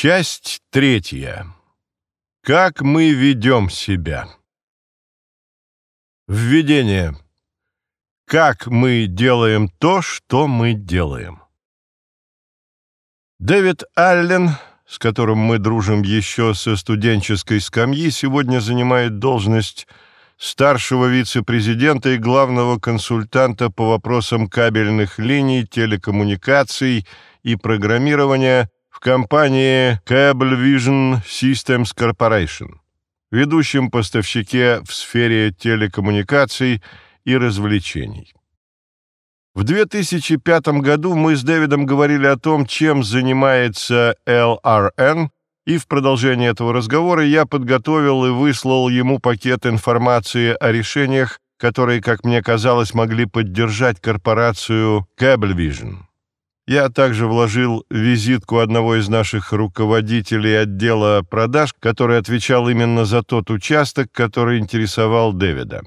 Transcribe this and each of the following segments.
Часть третья. Как мы ведем себя. Введение. Как мы делаем то, что мы делаем. Дэвид Аллен, с которым мы дружим еще со студенческой скамьи, сегодня занимает должность старшего вице-президента и главного консультанта по вопросам кабельных линий, телекоммуникаций и программирования в компании Cablevision Systems Corporation, ведущем поставщике в сфере телекоммуникаций и развлечений. В 2005 году мы с Дэвидом говорили о том, чем занимается LRN, и в продолжение этого разговора я подготовил и выслал ему пакет информации о решениях, которые, как мне казалось, могли поддержать корпорацию Cablevision. Я также вложил визитку одного из наших руководителей отдела продаж, который отвечал именно за тот участок, который интересовал Дэвида.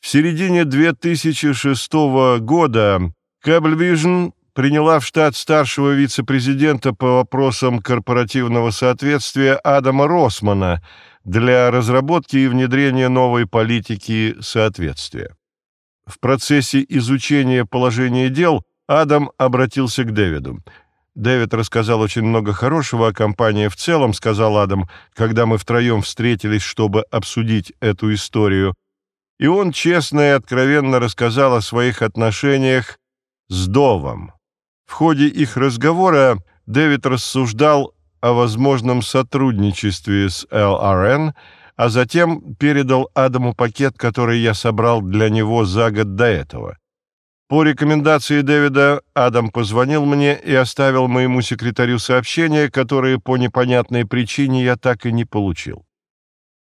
В середине 2006 года Cablevision приняла в штат старшего вице-президента по вопросам корпоративного соответствия Адама Росмана для разработки и внедрения новой политики соответствия. В процессе изучения положения дел Адам обратился к Дэвиду. «Дэвид рассказал очень много хорошего о компании в целом», — сказал Адам, когда мы втроем встретились, чтобы обсудить эту историю. И он честно и откровенно рассказал о своих отношениях с Довом. В ходе их разговора Дэвид рассуждал о возможном сотрудничестве с ЛРН, а затем передал Адаму пакет, который я собрал для него за год до этого. По рекомендации Дэвида Адам позвонил мне и оставил моему секретарю сообщение, которое по непонятной причине я так и не получил.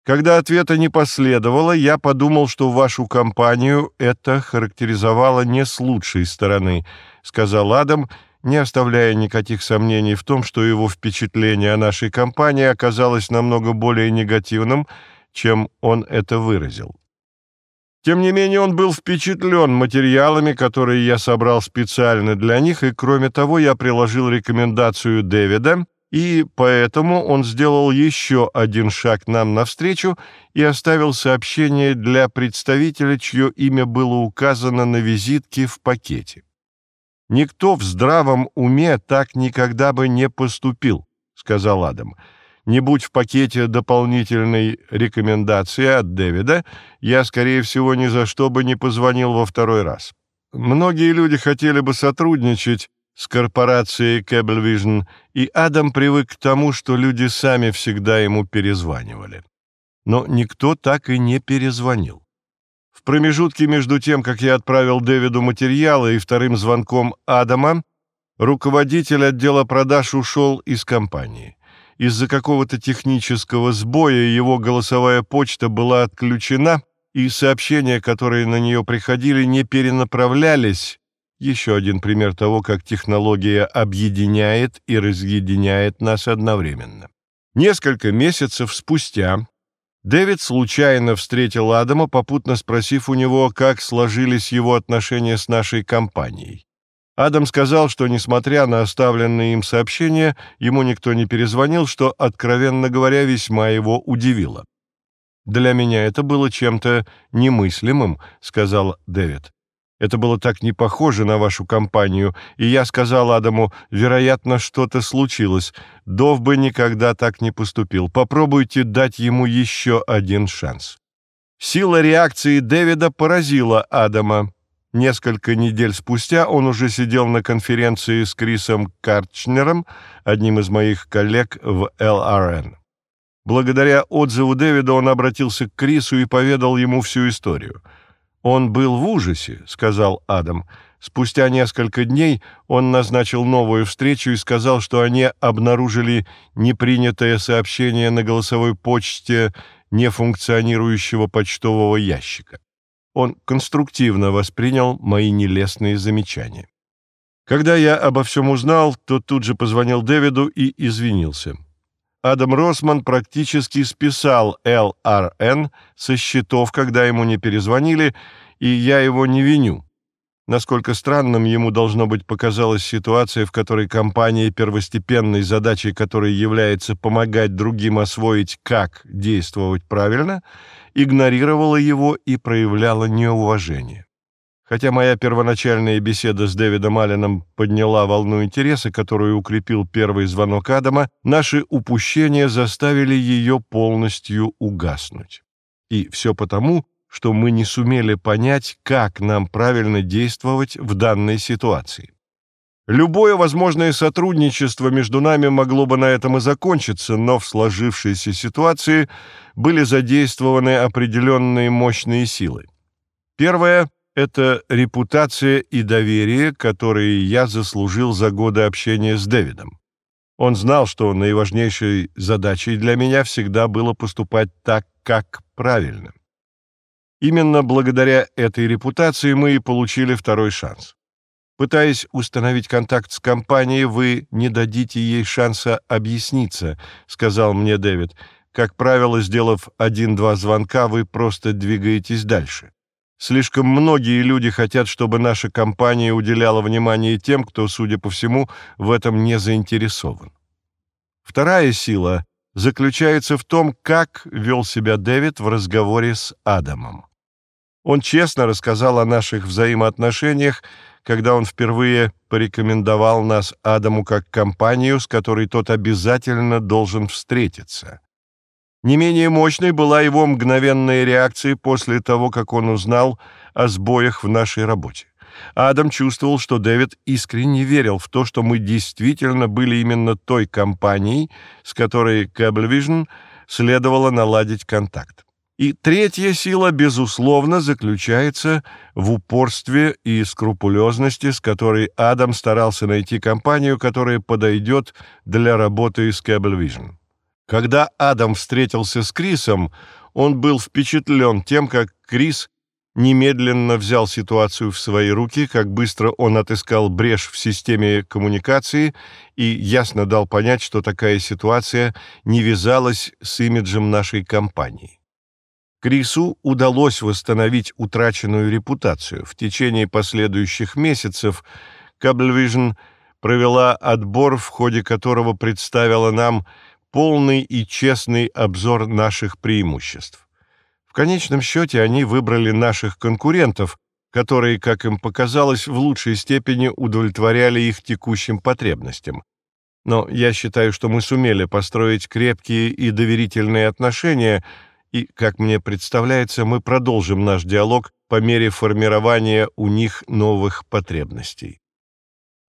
Когда ответа не последовало, я подумал, что вашу компанию это характеризовало не с лучшей стороны, сказал Адам, не оставляя никаких сомнений в том, что его впечатление о нашей компании оказалось намного более негативным, чем он это выразил. Тем не менее, он был впечатлен материалами, которые я собрал специально для них, и, кроме того, я приложил рекомендацию Дэвида — и поэтому он сделал еще один шаг нам навстречу и оставил сообщение для представителя, чье имя было указано на визитке в пакете. «Никто в здравом уме так никогда бы не поступил», — сказал Адам. «Не будь в пакете дополнительной рекомендации от Дэвида, я, скорее всего, ни за что бы не позвонил во второй раз. Многие люди хотели бы сотрудничать, с корпорацией Cablevision, и Адам привык к тому, что люди сами всегда ему перезванивали. Но никто так и не перезвонил. В промежутке между тем, как я отправил Дэвиду материалы и вторым звонком Адама, руководитель отдела продаж ушел из компании. Из-за какого-то технического сбоя его голосовая почта была отключена, и сообщения, которые на нее приходили, не перенаправлялись, еще один пример того, как технология объединяет и разъединяет нас одновременно. Несколько месяцев спустя Дэвид случайно встретил Адама, попутно спросив у него, как сложились его отношения с нашей компанией. Адам сказал, что, несмотря на оставленные им сообщения, ему никто не перезвонил, что, откровенно говоря, весьма его удивило. «Для меня это было чем-то немыслимым», — сказал Дэвид. Это было так не похоже на вашу компанию, и я сказал Адаму, вероятно, что-то случилось. Дов бы никогда так не поступил. Попробуйте дать ему еще один шанс. Сила реакции Дэвида поразила Адама. Несколько недель спустя он уже сидел на конференции с Крисом Карчнером, одним из моих коллег в ЛРН. Благодаря отзыву Дэвида он обратился к Крису и поведал ему всю историю — «Он был в ужасе», — сказал Адам. Спустя несколько дней он назначил новую встречу и сказал, что они обнаружили непринятое сообщение на голосовой почте нефункционирующего почтового ящика. Он конструктивно воспринял мои нелестные замечания. Когда я обо всем узнал, то тут же позвонил Дэвиду и извинился. Адам Росман практически списал ЛРН со счетов, когда ему не перезвонили, и я его не виню. насколько странным ему должно быть показалась ситуация, в которой компания, первостепенной задачей которой является помогать другим освоить, как действовать правильно, игнорировала его и проявляла неуважение. Хотя моя первоначальная беседа с Дэвидом Алленом подняла волну интереса, которую укрепил первый звонок Адама, наши упущения заставили ее полностью угаснуть. И все потому, что мы не сумели понять, как нам правильно действовать в данной ситуации. Любое возможное сотрудничество между нами могло бы на этом и закончиться, но в сложившейся ситуации были задействованы определенные мощные силы. Первое это репутация и доверие, которые я заслужил за годы общения с Дэвидом. Он знал, что наиважнейшей задачей для меня всегда было поступать так, как правильно. Именно благодаря этой репутации мы и получили второй шанс. Пытаясь установить контакт с компанией, вы не дадите ей шанса объясниться, сказал мне Дэвид. Как правило, сделав один-два звонка, вы просто двигаетесь дальше. Слишком многие люди хотят, чтобы наша компания уделяла внимание тем, кто, судя по всему, в этом не заинтересован. Вторая сила заключается в том, как вел себя Дэвид в разговоре с Адамом. Он честно рассказал о наших взаимоотношениях, когда он впервые порекомендовал нас Адаму как компанию, с которой тот обязательно должен встретиться. Не менее мощной была его мгновенная реакция после того, как он узнал о сбоях в нашей работе. Адам чувствовал, что Дэвид искренне верил в то, что мы действительно были именно той компанией, с которой Cablevision следовало наладить контакт. И третья сила, безусловно, заключается в упорстве и скрупулезности, с которой Адам старался найти компанию, которая подойдет для работы с Cablevision. Когда Адам встретился с Крисом, он был впечатлен тем, как Крис немедленно взял ситуацию в свои руки, как быстро он отыскал брешь в системе коммуникации и ясно дал понять, что такая ситуация не вязалась с имиджем нашей компании. Крису удалось восстановить утраченную репутацию. В течение последующих месяцев Cablevision провела отбор, в ходе которого представила нам полный и честный обзор наших преимуществ. В конечном счете они выбрали наших конкурентов, которые, как им показалось, в лучшей степени удовлетворяли их текущим потребностям. Но я считаю, что мы сумели построить крепкие и доверительные отношения, и, как мне представляется, мы продолжим наш диалог по мере формирования у них новых потребностей.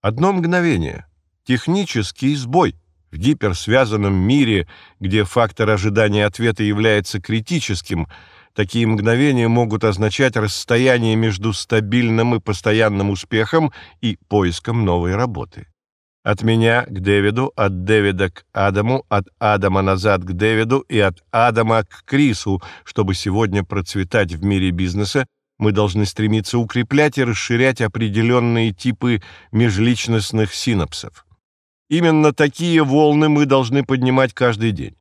Одно мгновение. Технический сбой — в гиперсвязанном мире, где фактор ожидания ответа является критическим, такие мгновения могут означать расстояние между стабильным и постоянным успехом и поиском новой работы. От меня к Дэвиду, от Дэвида к Адаму, от Адама назад к Дэвиду и от Адама к Крису, чтобы сегодня процветать в мире бизнеса, мы должны стремиться укреплять и расширять определенные типы межличностных синапсов. Именно такие волны мы должны поднимать каждый день.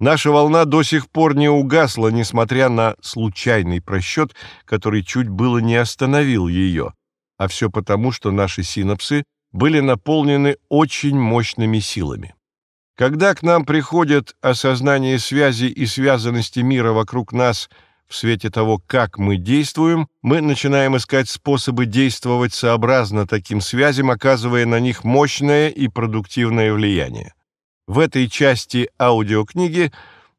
Наша волна до сих пор не угасла, несмотря на случайный просчет, который чуть было не остановил ее. А все потому, что наши синапсы были наполнены очень мощными силами. Когда к нам приходит осознание связи и связанности мира вокруг нас – в свете того, как мы действуем, мы начинаем искать способы действовать сообразно таким связям, оказывая на них мощное и продуктивное влияние. В этой части аудиокниги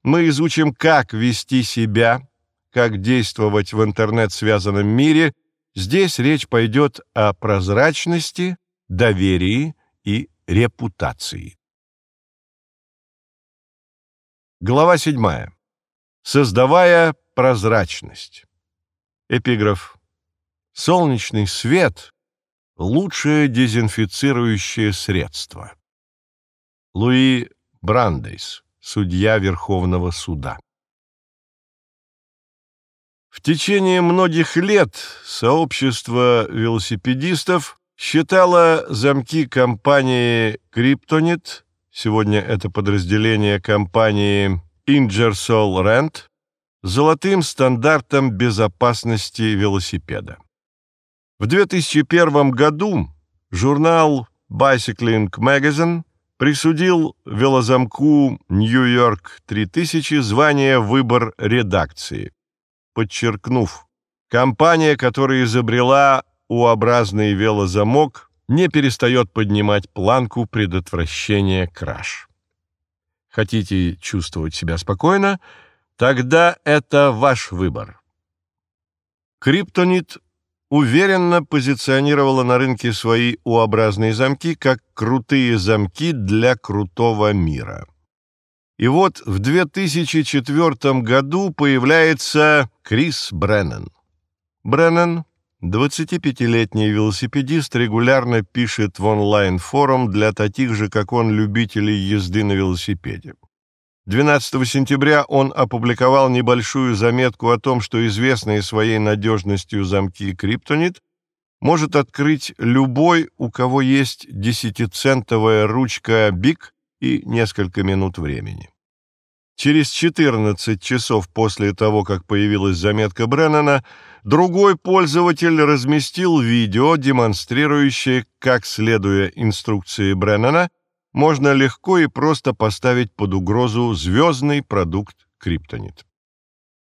мы изучим, как вести себя, как действовать в интернет-связанном мире. Здесь речь пойдет о прозрачности, доверии и репутации. Глава 7. Создавая прозрачность. Эпиграф. Солнечный свет – лучшее дезинфицирующее средство. Луи Брандейс, судья Верховного суда. В течение многих лет сообщество велосипедистов считало замки компании Kryptonit, сегодня это подразделение компании Ingersoll Rand, золотым стандартом безопасности велосипеда. В 2001 году журнал Bicycling Magazine присудил велозамку «Нью-Йорк 3000» звание «Выбор редакции», подчеркнув, компания, которая изобрела U-образный велозамок, не перестает поднимать планку предотвращения краж. Хотите чувствовать себя спокойно? Тогда это ваш выбор. Криптонит уверенно позиционировала на рынке свои U-образные замки как крутые замки для крутого мира. И вот в 2004 году появляется Крис Бреннан. Бреннан, 25-летний велосипедист, регулярно пишет в онлайн-форум для таких же, как он, любителей езды на велосипеде. 12 сентября он опубликовал небольшую заметку о том, что известные своей надежностью замки «Криптонит» может открыть любой, у кого есть десятицентовая ручка «Бик» и несколько минут времени. Через 14 часов после того, как появилась заметка Бреннана, другой пользователь разместил видео, демонстрирующее, как, следуя инструкции Бреннана, можно легко и просто поставить под угрозу звездный продукт криптонит.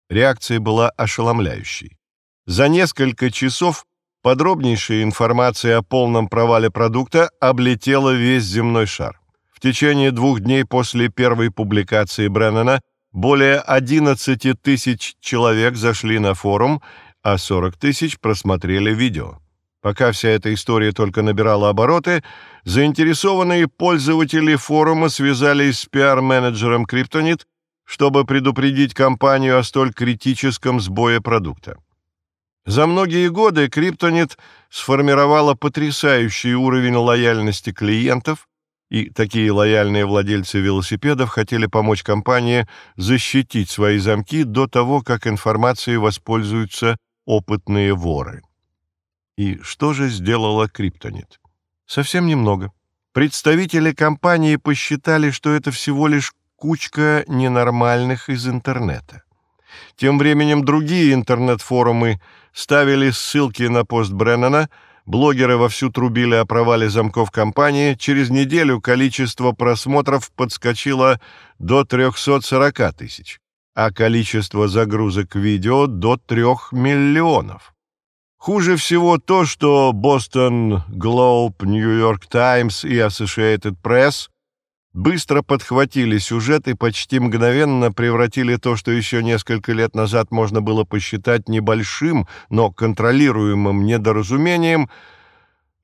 Реакция была ошеломляющей. За несколько часов подробнейшая информация о полном провале продукта облетела весь земной шар. В течение двух дней после первой публикации Бреннана более 11 тысяч человек зашли на форум, а 40 тысяч просмотрели видео. Пока вся эта история только набирала обороты, заинтересованные пользователи форума связались с пиар-менеджером Криптонит, чтобы предупредить компанию о столь критическом сбое продукта. За многие годы Криптонит сформировала потрясающий уровень лояльности клиентов, и такие лояльные владельцы велосипедов хотели помочь компании защитить свои замки до того, как информацией воспользуются опытные воры. И что же сделала Криптонит? Совсем немного. Представители компании посчитали, что это всего лишь кучка ненормальных из интернета. Тем временем другие интернет-форумы ставили ссылки на пост Бреннана, блогеры вовсю трубили о провале замков компании, через неделю количество просмотров подскочило до 340 тысяч, а количество загрузок видео до 3 миллионов. Хуже всего то, что Boston Globe, New York Times и Associated Press быстро подхватили сюжет и почти мгновенно превратили то, что еще несколько лет назад можно было посчитать небольшим, но контролируемым недоразумением,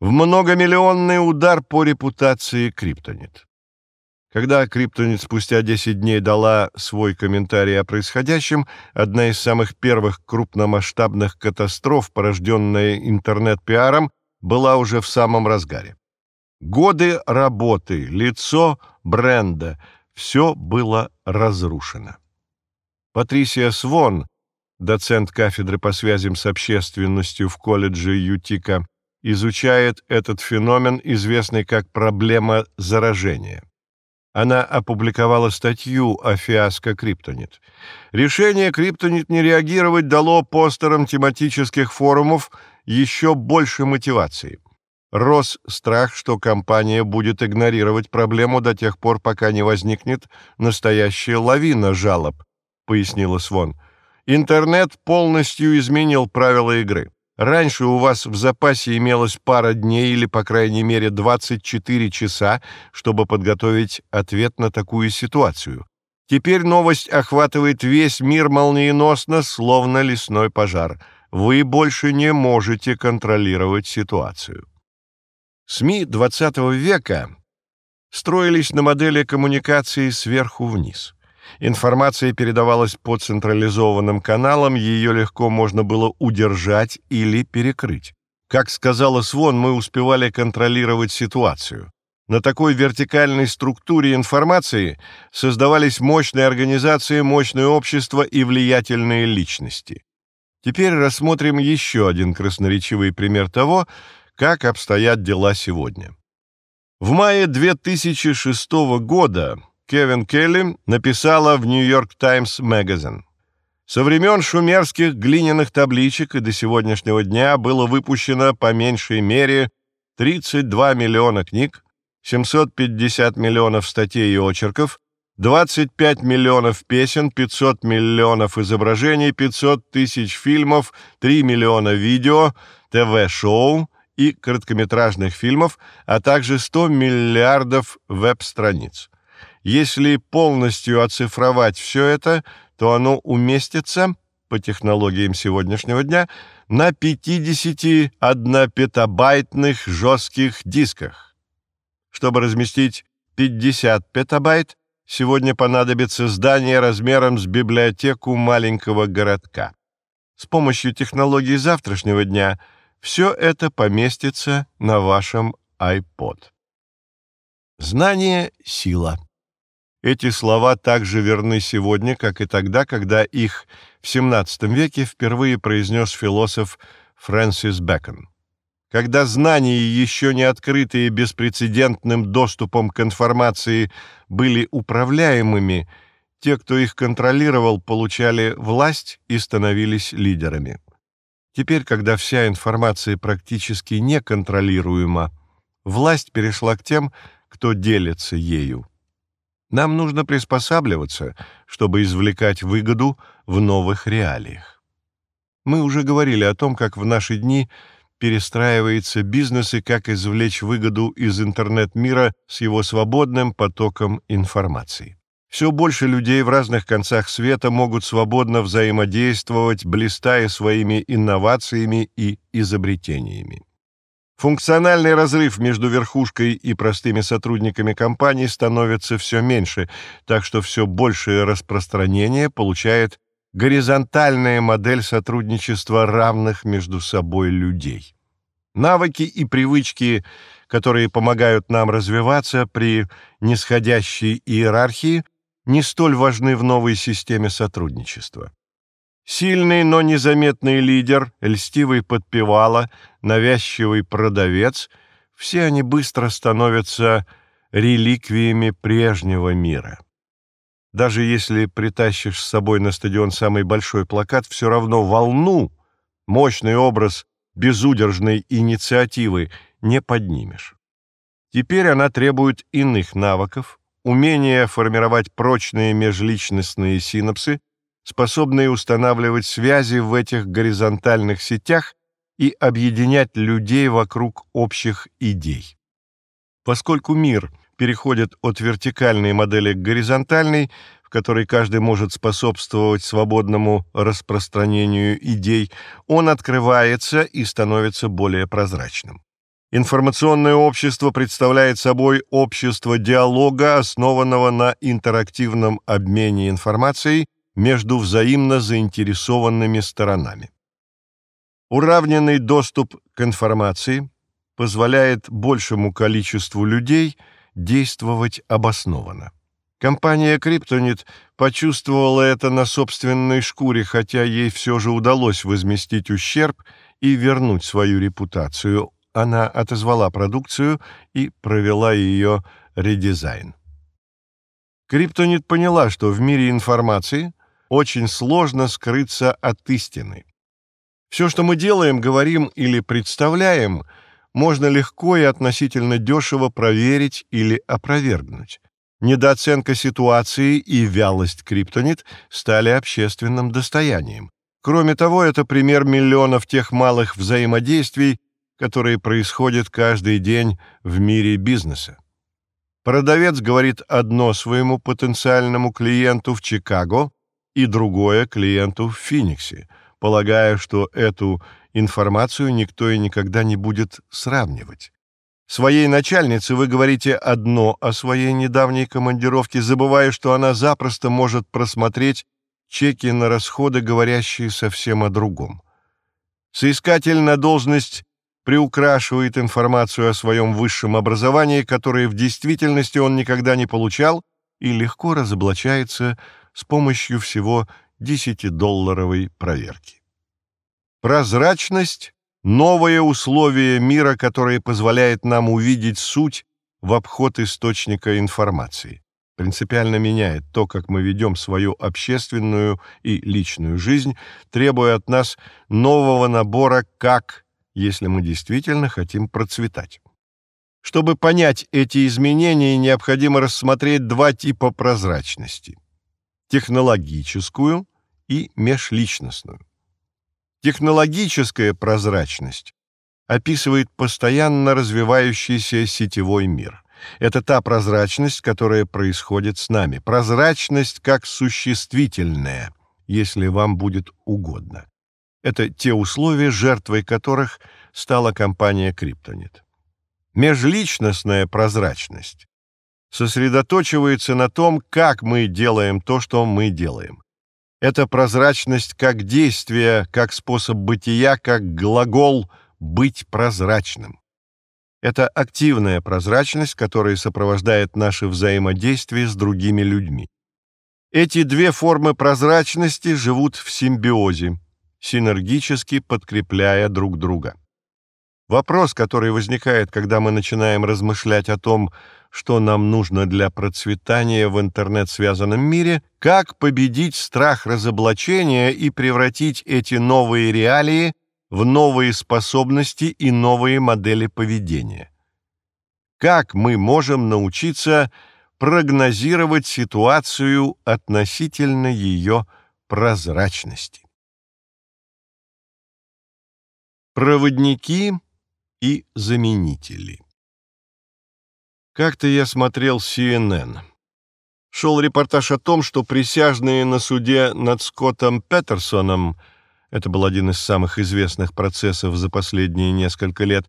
в многомиллионный удар по репутации Криптонит. Когда Криптонит спустя 10 дней дала свой комментарий о происходящем, одна из самых первых крупномасштабных катастроф, порожденная интернет-пиаром, была уже в самом разгаре. Годы работы, лицо бренда — все было разрушено. Патрисия Свон, доцент кафедры по связям с общественностью в колледже Ютика, изучает этот феномен, известный как проблема заражения она опубликовала статью о фиаско Криптонит. Решение Криптонит не реагировать дало постерам тематических форумов еще больше мотивации. Рос страх, что компания будет игнорировать проблему до тех пор, пока не возникнет настоящая лавина жалоб, пояснила Свон. Интернет полностью изменил правила игры. Раньше у вас в запасе имелось пара дней или, по крайней мере, 24 часа, чтобы подготовить ответ на такую ситуацию. Теперь новость охватывает весь мир молниеносно, словно лесной пожар. Вы больше не можете контролировать ситуацию. СМИ XX века строились на модели коммуникации сверху вниз. Информация передавалась по централизованным каналам, ее легко можно было удержать или перекрыть. Как сказала Свон, мы успевали контролировать ситуацию. На такой вертикальной структуре информации создавались мощные организации, мощные общества и влиятельные личности. Теперь рассмотрим еще один красноречивый пример того, как обстоят дела сегодня. В мае 2006 года Кевин Келли написала в York Times Magazine. Со времен шумерских глиняных табличек и до сегодняшнего дня было выпущено по меньшей мере 32 миллиона книг, 750 миллионов статей и очерков, 25 миллионов песен, 500 миллионов изображений, 500 тысяч фильмов, 3 миллиона видео, ТВ-шоу и короткометражных фильмов, а также 100 миллиардов веб-страниц. Если полностью оцифровать все это, то оно уместится, по технологиям сегодняшнего дня, на 51 петабайтных жестких дисках. Чтобы разместить 50 петабайт, сегодня понадобится здание размером с библиотеку маленького городка. С помощью технологий завтрашнего дня все это поместится на вашем iPod. Знание — сила. Эти слова также верны сегодня, как и тогда, когда их в XVII веке впервые произнес философ Фрэнсис Бэкон. Когда знания, еще не открытые беспрецедентным доступом к информации, были управляемыми, те, кто их контролировал, получали власть и становились лидерами. Теперь, когда вся информация практически неконтролируема, власть перешла к тем, кто делится ею. Нам нужно приспосабливаться, чтобы извлекать выгоду в новых реалиях. Мы уже говорили о том, как в наши дни перестраивается бизнес и как извлечь выгоду из интернет-мира с его свободным потоком информации. Все больше людей в разных концах света могут свободно взаимодействовать, блистая своими инновациями и изобретениями. Функциональный разрыв между верхушкой и простыми сотрудниками компании становится все меньше, так что все большее распространение получает горизонтальная модель сотрудничества равных между собой людей. Навыки и привычки, которые помогают нам развиваться при нисходящей иерархии, не столь важны в новой системе сотрудничества. Сильный, но незаметный лидер, льстивый подпевала, навязчивый продавец — все они быстро становятся реликвиями прежнего мира. Даже если притащишь с собой на стадион самый большой плакат, все равно волну, мощный образ безудержной инициативы не поднимешь. Теперь она требует иных навыков, умения формировать прочные межличностные синапсы, способные устанавливать связи в этих горизонтальных сетях и объединять людей вокруг общих идей. Поскольку мир переходит от вертикальной модели к горизонтальной, в которой каждый может способствовать свободному распространению идей, он открывается и становится более прозрачным. Информационное общество представляет собой общество диалога, основанного на интерактивном обмене информацией между взаимно заинтересованными сторонами. Уравненный доступ к информации позволяет большему количеству людей действовать обоснованно. Компания Криптонит почувствовала это на собственной шкуре, хотя ей все же удалось возместить ущерб и вернуть свою репутацию. Она отозвала продукцию и провела ее редизайн. Криптонит поняла, что в мире информации очень сложно скрыться от истины. Все, что мы делаем, говорим или представляем, можно легко и относительно дешево проверить или опровергнуть. Недооценка ситуации и вялость криптонит стали общественным достоянием. Кроме того, это пример миллионов тех малых взаимодействий, которые происходят каждый день в мире бизнеса. Продавец говорит одно своему потенциальному клиенту в Чикаго, и другое клиенту в Фениксе, полагая, что эту информацию никто и никогда не будет сравнивать. Своей начальнице вы говорите одно о своей недавней командировке, забывая, что она запросто может просмотреть чеки на расходы, говорящие совсем о другом. Соискатель на должность приукрашивает информацию о своем высшем образовании, которое в действительности он никогда не получал, и легко разоблачается с помощью всего 10-долларовой проверки. Прозрачность — новое условие мира, которое позволяет нам увидеть суть в обход источника информации. принципиально меняет то, как мы ведем свою общественную и личную жизнь, требуя от нас нового набора «как», если мы действительно хотим процветать. Чтобы понять эти изменения, необходимо рассмотреть два типа прозрачности – технологическую и межличностную. Технологическая прозрачность описывает постоянно развивающийся сетевой мир. Это та прозрачность, которая происходит с нами. Прозрачность как существительная, если вам будет угодно. Это те условия, жертвой которых стала компания Криптонит. Межличностная прозрачность сосредоточивается на том, как мы делаем то, что мы делаем. Это прозрачность как действие, как способ бытия, как глагол «быть прозрачным». Это активная прозрачность, которая сопровождает наше взаимодействие с другими людьми. Эти две формы прозрачности живут в симбиозе, синергически подкрепляя друг друга. Вопрос, который возникает, когда мы начинаем размышлять о том, что нам нужно для процветания в интернет-связанном мире, как победить страх разоблачения и превратить эти новые реалии в новые способности и новые модели поведения. Как мы можем научиться прогнозировать ситуацию относительно ее прозрачности? Проводники и заменители. Как-то я смотрел CNN. Шел репортаж о том, что присяжные на суде над Скоттом Петерсоном, это был один из самых известных процессов за последние несколько лет,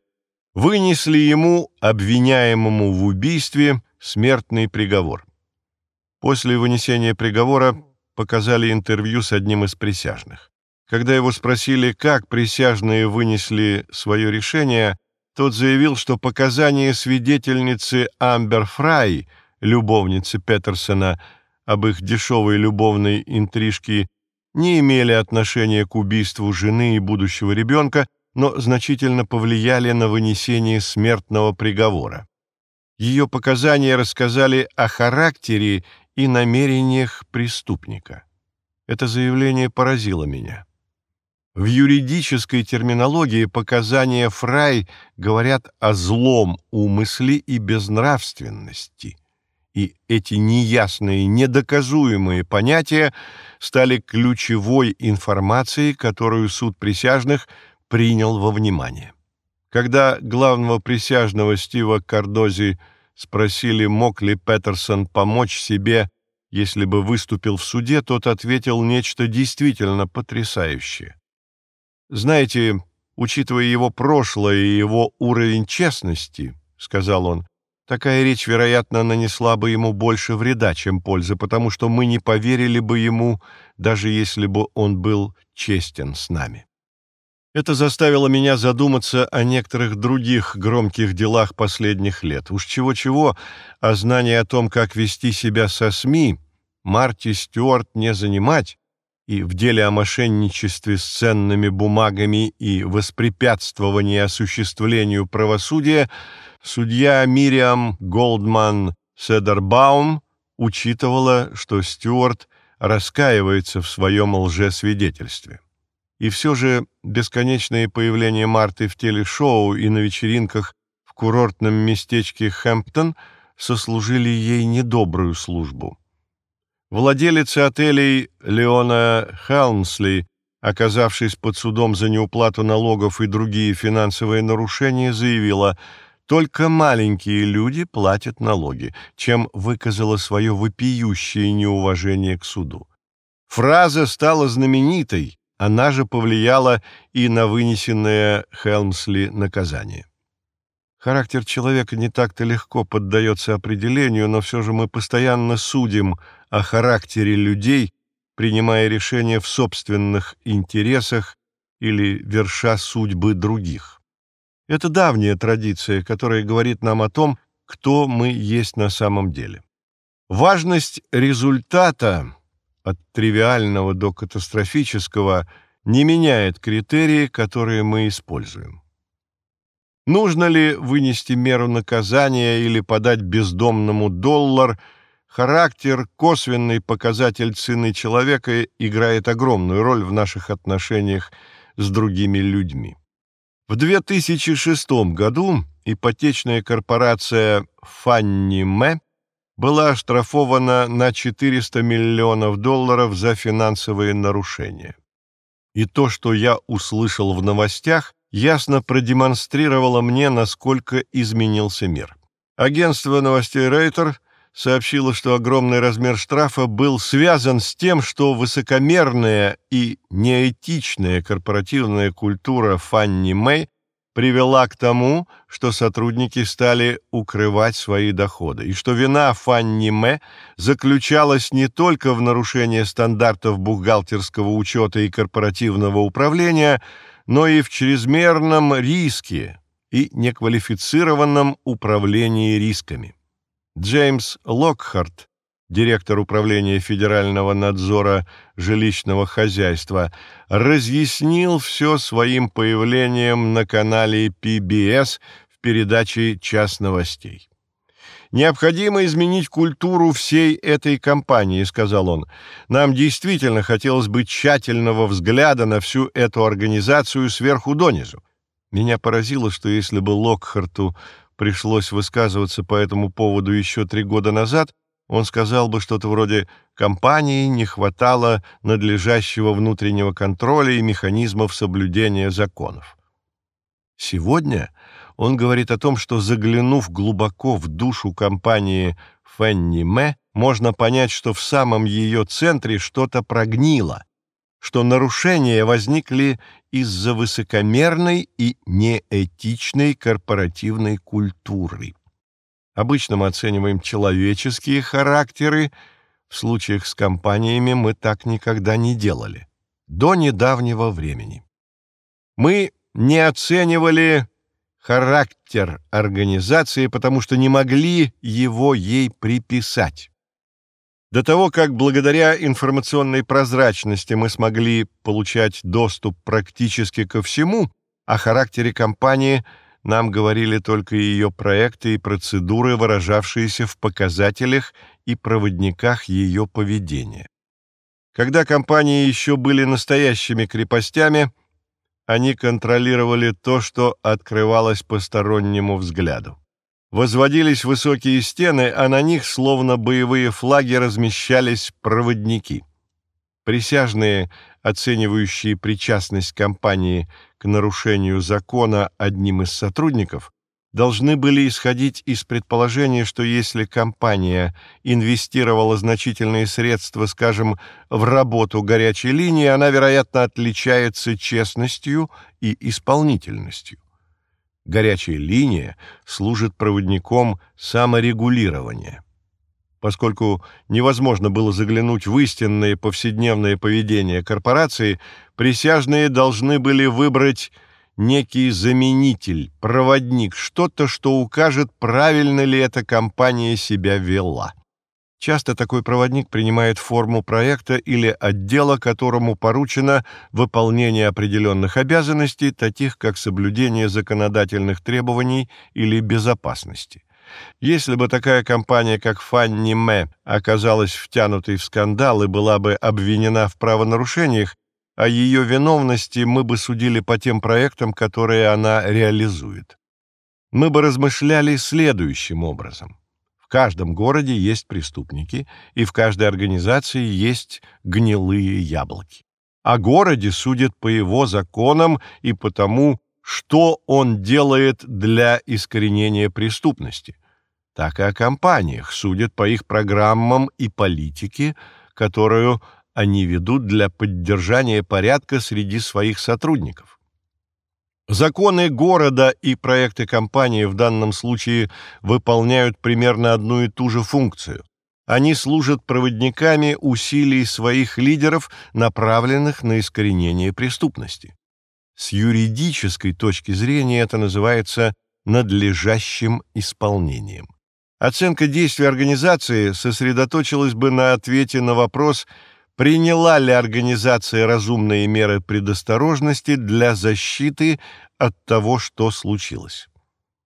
вынесли ему, обвиняемому в убийстве, смертный приговор. После вынесения приговора показали интервью с одним из присяжных. Когда его спросили, как присяжные вынесли свое решение, тот заявил, что показания свидетельницы Амбер Фрай, любовницы Петерсона, об их дешевой любовной интрижке, не имели отношения к убийству жены и будущего ребенка, но значительно повлияли на вынесение смертного приговора. Ее показания рассказали о характере и намерениях преступника. Это заявление поразило меня. В юридической терминологии показания Фрай говорят о злом умысле и безнравственности. И эти неясные, недоказуемые понятия стали ключевой информацией, которую суд присяжных принял во внимание. Когда главного присяжного Стива Кардози спросили, мог ли Петерсон помочь себе, если бы выступил в суде, тот ответил нечто действительно потрясающее. «Знаете, учитывая его прошлое и его уровень честности, — сказал он, — такая речь, вероятно, нанесла бы ему больше вреда, чем пользы, потому что мы не поверили бы ему, даже если бы он был честен с нами». Это заставило меня задуматься о некоторых других громких делах последних лет. Уж чего-чего, а знание о том, как вести себя со СМИ, Марти Стюарт не занимать, и в деле о мошенничестве с ценными бумагами и воспрепятствовании осуществлению правосудия судья Мириам Голдман Седербаум учитывала, что Стюарт раскаивается в своем лжесвидетельстве. И все же бесконечные появления Марты в телешоу и на вечеринках в курортном местечке Хэмптон сослужили ей недобрую службу. Владелица отелей Леона Хелмсли, оказавшись под судом за неуплату налогов и другие финансовые нарушения, заявила, только маленькие люди платят налоги, чем выказала свое вопиющее неуважение к суду. Фраза стала знаменитой, она же повлияла и на вынесенное Хелмсли наказание. Характер человека не так-то легко поддается определению, но все же мы постоянно судим о характере людей, принимая решения в собственных интересах или верша судьбы других. Это давняя традиция, которая говорит нам о том, кто мы есть на самом деле. Важность результата от тривиального до катастрофического не меняет критерии, которые мы используем. Нужно ли вынести меру наказания или подать бездомному доллар, характер, косвенный показатель цены человека, играет огромную роль в наших отношениях с другими людьми. В 2006 году ипотечная корпорация «Фанни Мэ» была оштрафована на 400 миллионов долларов за финансовые нарушения. И то, что я услышал в новостях, ясно продемонстрировало мне, насколько изменился мир. Агентство новостей Рейтер сообщило, что огромный размер штрафа был связан с тем, что высокомерная и неэтичная корпоративная культура Фанни Мэй привела к тому, что сотрудники стали укрывать свои доходы, и что вина Фанни Мэ заключалась не только в нарушении стандартов бухгалтерского учета и корпоративного управления, но и в чрезмерном риске и неквалифицированном управлении рисками. Джеймс Локхарт, директор управления федерального надзора жилищного хозяйства, разъяснил все своим появлением на канале PBS в передаче «Час новостей». «Необходимо изменить культуру всей этой компании», — сказал он. «Нам действительно хотелось бы тщательного взгляда на всю эту организацию сверху донизу». Меня поразило, что если бы Локхарту пришлось высказываться по этому поводу еще три года назад, он сказал бы что-то вроде «компании не хватало надлежащего внутреннего контроля и механизмов соблюдения законов». Сегодня он говорит о том, что заглянув глубоко в душу компании Фенни Мэ, можно понять, что в самом ее центре что-то прогнило, что нарушения возникли из-за высокомерной и неэтичной корпоративной культуры. Обычно мы оцениваем человеческие характеры, в случаях с компаниями мы так никогда не делали. До недавнего времени. Мы не оценивали характер организации, потому что не могли его ей приписать. До того, как благодаря информационной прозрачности мы смогли получать доступ практически ко всему, о характере компании нам говорили только ее проекты и процедуры, выражавшиеся в показателях и проводниках ее поведения. Когда компании еще были настоящими крепостями – они контролировали то, что открывалось постороннему взгляду. Возводились высокие стены, а на них, словно боевые флаги, размещались проводники. Присяжные, оценивающие причастность компании к нарушению закона одним из сотрудников, должны были исходить из предположения, что если компания инвестировала значительные средства, скажем, в работу горячей линии, она, вероятно, отличается честностью и исполнительностью. Горячая линия служит проводником саморегулирования. Поскольку невозможно было заглянуть в истинное повседневное поведение корпорации, присяжные должны были выбрать некий заменитель, проводник, что-то, что укажет, правильно ли эта компания себя вела. Часто такой проводник принимает форму проекта или отдела, которому поручено выполнение определенных обязанностей, таких как соблюдение законодательных требований или безопасности. Если бы такая компания, как Фанни Мэ, оказалась втянутой в скандал и была бы обвинена в правонарушениях, о ее виновности мы бы судили по тем проектам, которые она реализует. Мы бы размышляли следующим образом. В каждом городе есть преступники, и в каждой организации есть гнилые яблоки. О городе судят по его законам и по тому, что он делает для искоренения преступности. Так и о компаниях судят по их программам и политике, которую они ведут для поддержания порядка среди своих сотрудников. Законы города и проекты компании в данном случае выполняют примерно одну и ту же функцию. Они служат проводниками усилий своих лидеров, направленных на искоренение преступности. С юридической точки зрения это называется надлежащим исполнением. Оценка действий организации сосредоточилась бы на ответе на вопрос – приняла ли организация разумные меры предосторожности для защиты от того, что случилось.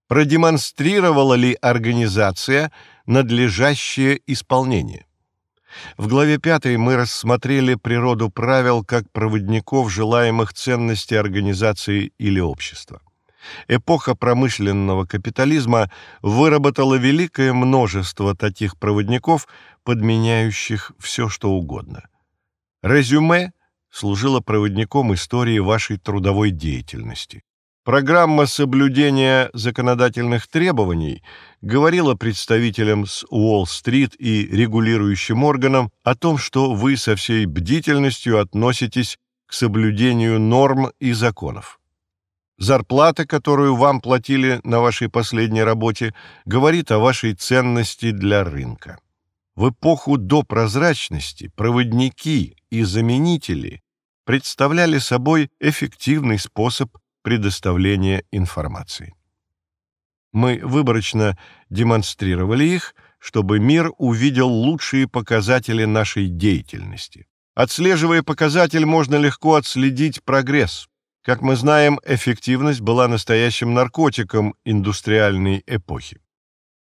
Продемонстрировала ли организация надлежащее исполнение. В главе 5 мы рассмотрели природу правил как проводников желаемых ценностей организации или общества. Эпоха промышленного капитализма выработала великое множество таких проводников, подменяющих все, что угодно. Резюме служило проводником истории вашей трудовой деятельности. Программа соблюдения законодательных требований говорила представителям с Уолл-стрит и регулирующим органам о том, что вы со всей бдительностью относитесь к соблюдению норм и законов. Зарплата, которую вам платили на вашей последней работе, говорит о вашей ценности для рынка. В эпоху до прозрачности проводники и заменители представляли собой эффективный способ предоставления информации. Мы выборочно демонстрировали их, чтобы мир увидел лучшие показатели нашей деятельности. Отслеживая показатель, можно легко отследить прогресс. Как мы знаем, эффективность была настоящим наркотиком индустриальной эпохи.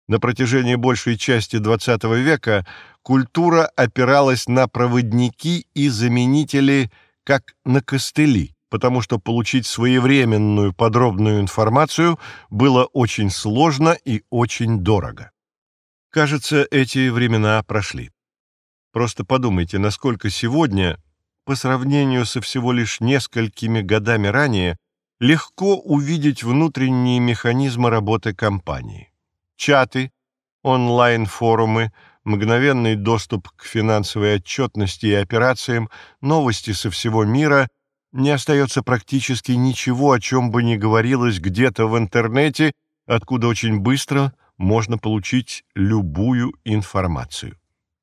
На протяжении большей части XX века культура опиралась на проводники и заменители как на костыли, потому что получить своевременную подробную информацию было очень сложно и очень дорого. Кажется, эти времена прошли. Просто подумайте, насколько сегодня, по сравнению со всего лишь несколькими годами ранее, легко увидеть внутренние механизмы работы компании. Чаты, онлайн-форумы, мгновенный доступ к финансовой отчетности и операциям, новости со всего мира — не остается практически ничего, о чем бы ни говорилось где-то в интернете, откуда очень быстро можно получить любую информацию.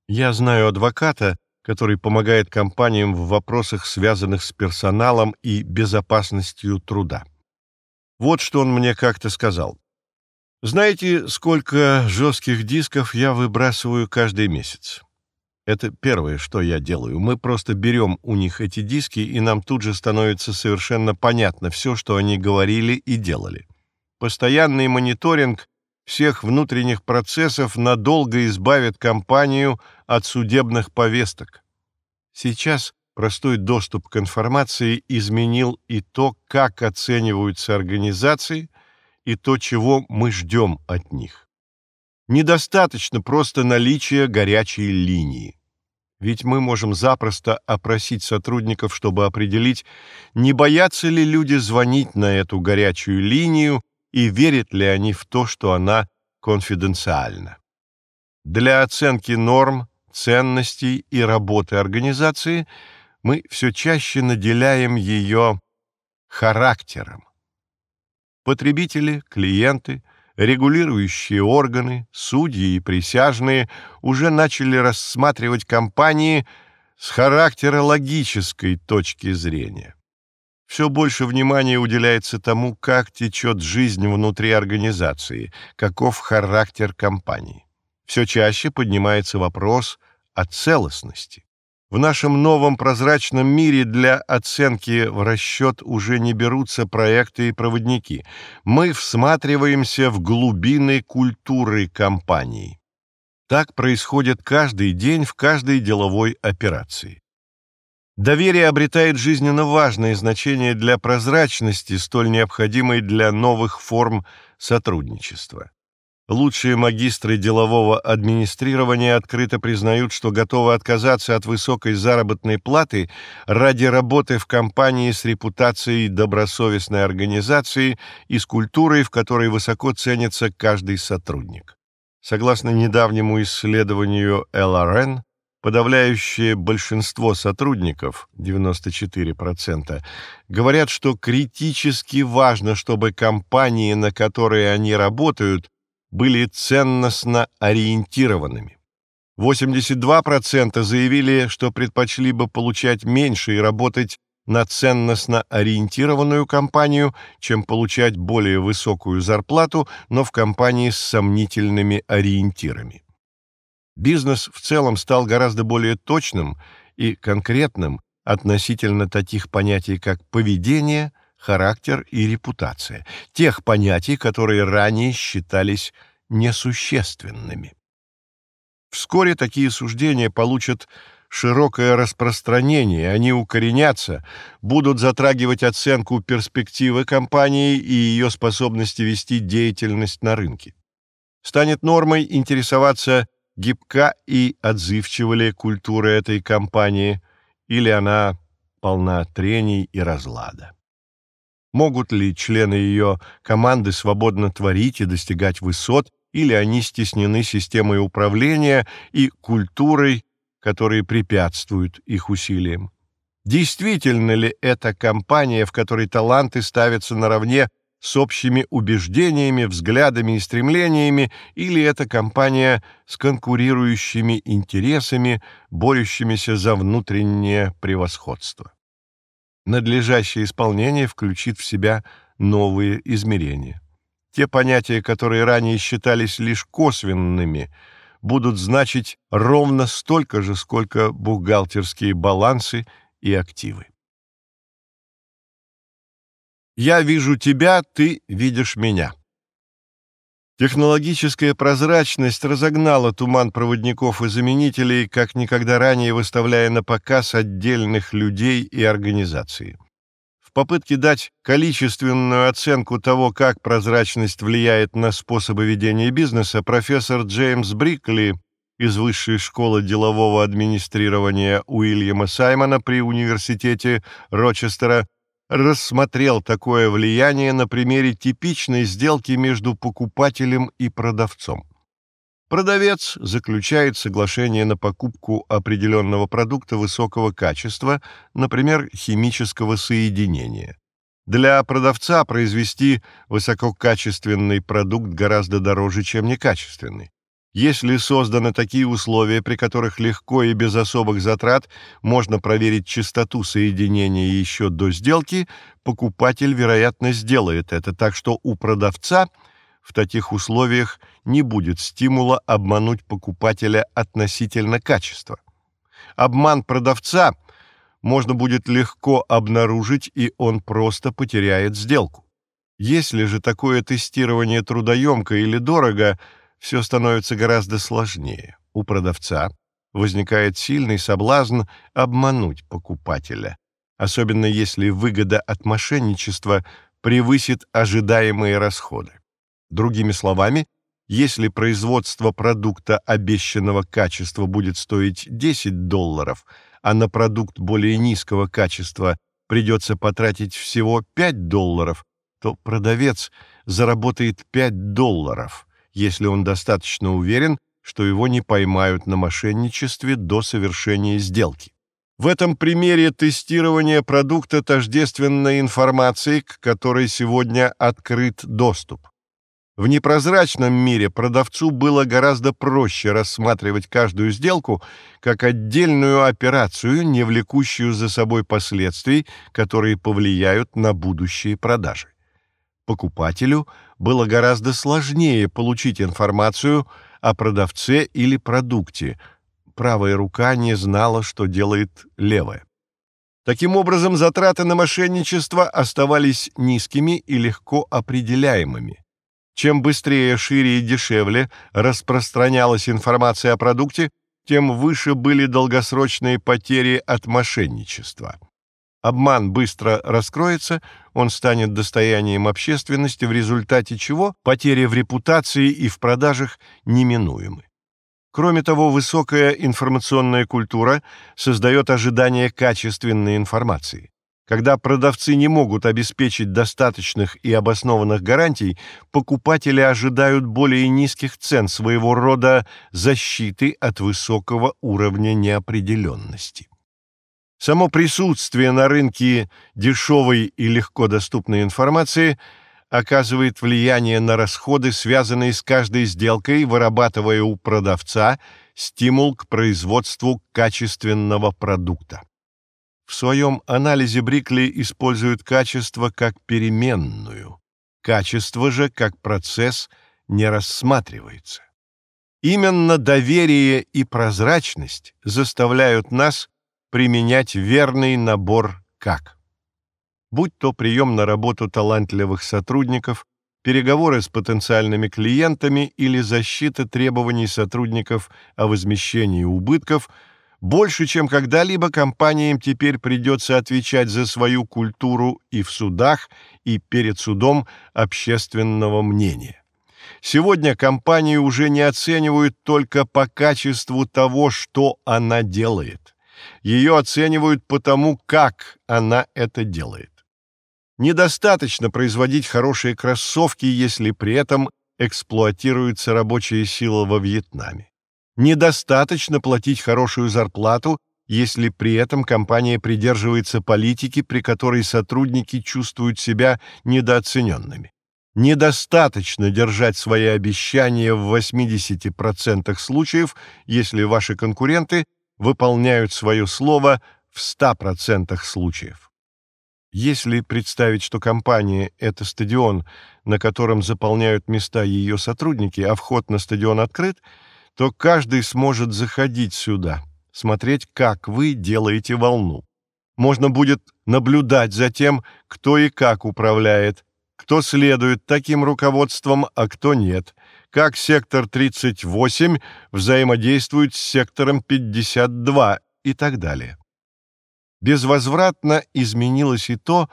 Я знаю адвоката, который помогает компаниям в вопросах, связанных с персоналом и безопасностью труда. Вот что он мне как-то сказал. Знаете, сколько жестких дисков я выбрасываю каждый месяц? Это первое, что я делаю. Мы просто берем у них эти диски, и нам тут же становится совершенно понятно все, что они говорили и делали. Постоянный мониторинг всех внутренних процессов надолго избавит компанию от судебных повесток. Сейчас простой доступ к информации изменил и то, как оцениваются организации, и то, чего мы ждем от них. Недостаточно просто наличия горячей линии. Ведь мы можем запросто опросить сотрудников, чтобы определить, не боятся ли люди звонить на эту горячую линию и верят ли они в то, что она конфиденциальна. Для оценки норм, ценностей и работы организации мы все чаще наделяем ее характером. Потребители, клиенты – регулирующие органы, судьи и присяжные уже начали рассматривать компании с характерологической точки зрения. Все больше внимания уделяется тому, как течет жизнь внутри организации, каков характер компании. Все чаще поднимается вопрос о целостности. В нашем новом прозрачном мире для оценки в расчет уже не берутся проекты и проводники. Мы всматриваемся в глубины культуры компании. Так происходит каждый день в каждой деловой операции. Доверие обретает жизненно важное значение для прозрачности, столь необходимой для новых форм сотрудничества. Лучшие магистры делового администрирования открыто признают, что готовы отказаться от высокой заработной платы ради работы в компании с репутацией добросовестной организации и с культурой, в которой высоко ценится каждый сотрудник. Согласно недавнему исследованию LRN, подавляющее большинство сотрудников, 94%, говорят, что критически важно, чтобы компании, на которые они работают, были ценностно ориентированными. 82% заявили, что предпочли бы получать меньше и работать на ценностно ориентированную компанию, чем получать более высокую зарплату, но в компании с сомнительными ориентирами. Бизнес в целом стал гораздо более точным и конкретным относительно таких понятий, как поведение – характер и репутация, тех понятий, которые ранее считались несущественными. Вскоре такие суждения получат широкое распространение, они укоренятся, будут затрагивать оценку перспективы компании и ее способности вести деятельность на рынке. Станет нормой интересоваться, гибка и отзывчива ли культура этой компании, или она полна трений и разлада. Могут ли члены ее команды свободно творить и достигать высот, или они стеснены системой управления и культурой, которые препятствуют их усилиям. Действительно ли это компания, в которой таланты ставятся наравне с общими убеждениями, взглядами и стремлениями, или это компания с конкурирующими интересами, борющимися за внутреннее превосходство? Надлежащее исполнение включит в себя новые измерения. Те понятия, которые ранее считались лишь косвенными – будут значить ровно столько же, сколько бухгалтерские балансы и активы. «Я вижу тебя, ты видишь меня». Технологическая прозрачность разогнала туман проводников и заменителей, как никогда ранее выставляя на показ отдельных людей и организации. Попытке дать количественную оценку того, как прозрачность влияет на способы ведения бизнеса, профессор Джеймс Брикли из Высшей школы делового администрирования Уильяма Саймона при Университете Рочестера рассмотрел такое влияние на примере типичной сделки между покупателем и продавцом. Продавец заключает соглашение на покупку определенного продукта высокого качества, например, химического соединения. Для продавца произвести высококачественный продукт гораздо дороже, чем некачественный. Если созданы такие условия, при которых легко и без особых затрат можно проверить чистоту соединения еще до сделки, покупатель, вероятно, сделает это, так что у продавца – в таких условиях не будет стимула обмануть покупателя относительно качества. Обман продавца можно будет легко обнаружить, и он просто потеряет сделку. Если же такое тестирование трудоемко или дорого, все становится гораздо сложнее. У продавца возникает сильный соблазн обмануть покупателя, особенно если выгода от мошенничества превысит ожидаемые расходы. Другими словами, если производство продукта обещанного качества будет стоить 10 долларов, а на продукт более низкого качества придется потратить всего 5 долларов, то продавец заработает 5 долларов, если он достаточно уверен, что его не поймают на мошенничестве до совершения сделки. В этом примере тестирование продукта тождественной информации, к которой сегодня открыт доступ. В непрозрачном мире продавцу было гораздо проще рассматривать каждую сделку как отдельную операцию, не влекущую за собой последствий, которые повлияют на будущие продажи. Покупателю было гораздо сложнее получить информацию о продавце или продукте. Правая рука не знала, что делает левая. Таким образом, затраты на мошенничество оставались низкими и легко определяемыми. Чем быстрее, шире и дешевле распространялась информация о продукте, тем выше были долгосрочные потери от мошенничества. Обман быстро раскроется, он станет достоянием общественности, в результате чего потери в репутации и в продажах неминуемы. Кроме того, высокая информационная культура создает ожидание качественной информации. Когда продавцы не могут обеспечить достаточных и обоснованных гарантий, покупатели ожидают более низких цен своего рода защиты от высокого уровня неопределенности. Само присутствие на рынке дешевой и легко доступной информации оказывает влияние на расходы, связанные с каждой сделкой, вырабатывая у продавца стимул к производству качественного продукта. В своем анализе Брикли использует качество как переменную. Качество же как процесс не рассматривается. Именно доверие и прозрачность заставляют нас применять верный набор «как». Будь то прием на работу талантливых сотрудников, переговоры с потенциальными клиентами или защита требований сотрудников о возмещении убытков, больше, чем когда-либо компаниям теперь придется отвечать за свою культуру и в судах, и перед судом общественного мнения. Сегодня компанию уже не оценивают только по качеству того, что она делает. Ее оценивают по тому, как она это делает. Недостаточно производить хорошие кроссовки, если при этом эксплуатируется рабочая сила во Вьетнаме. Недостаточно платить хорошую зарплату, если при этом компания придерживается политики, при которой сотрудники чувствуют себя недооцененными. Недостаточно держать свои обещания в 80% случаев, если ваши конкуренты выполняют свое слово в 100% случаев. Если представить, что компания – это стадион, на котором заполняют места ее сотрудники, а вход на стадион открыт, то каждый сможет заходить сюда, смотреть, как вы делаете волну. Можно будет наблюдать за тем, кто и как управляет, кто следует таким руководством, а кто нет, как сектор 38 взаимодействует с сектором 52 и так далее безвозвратно изменилось и то,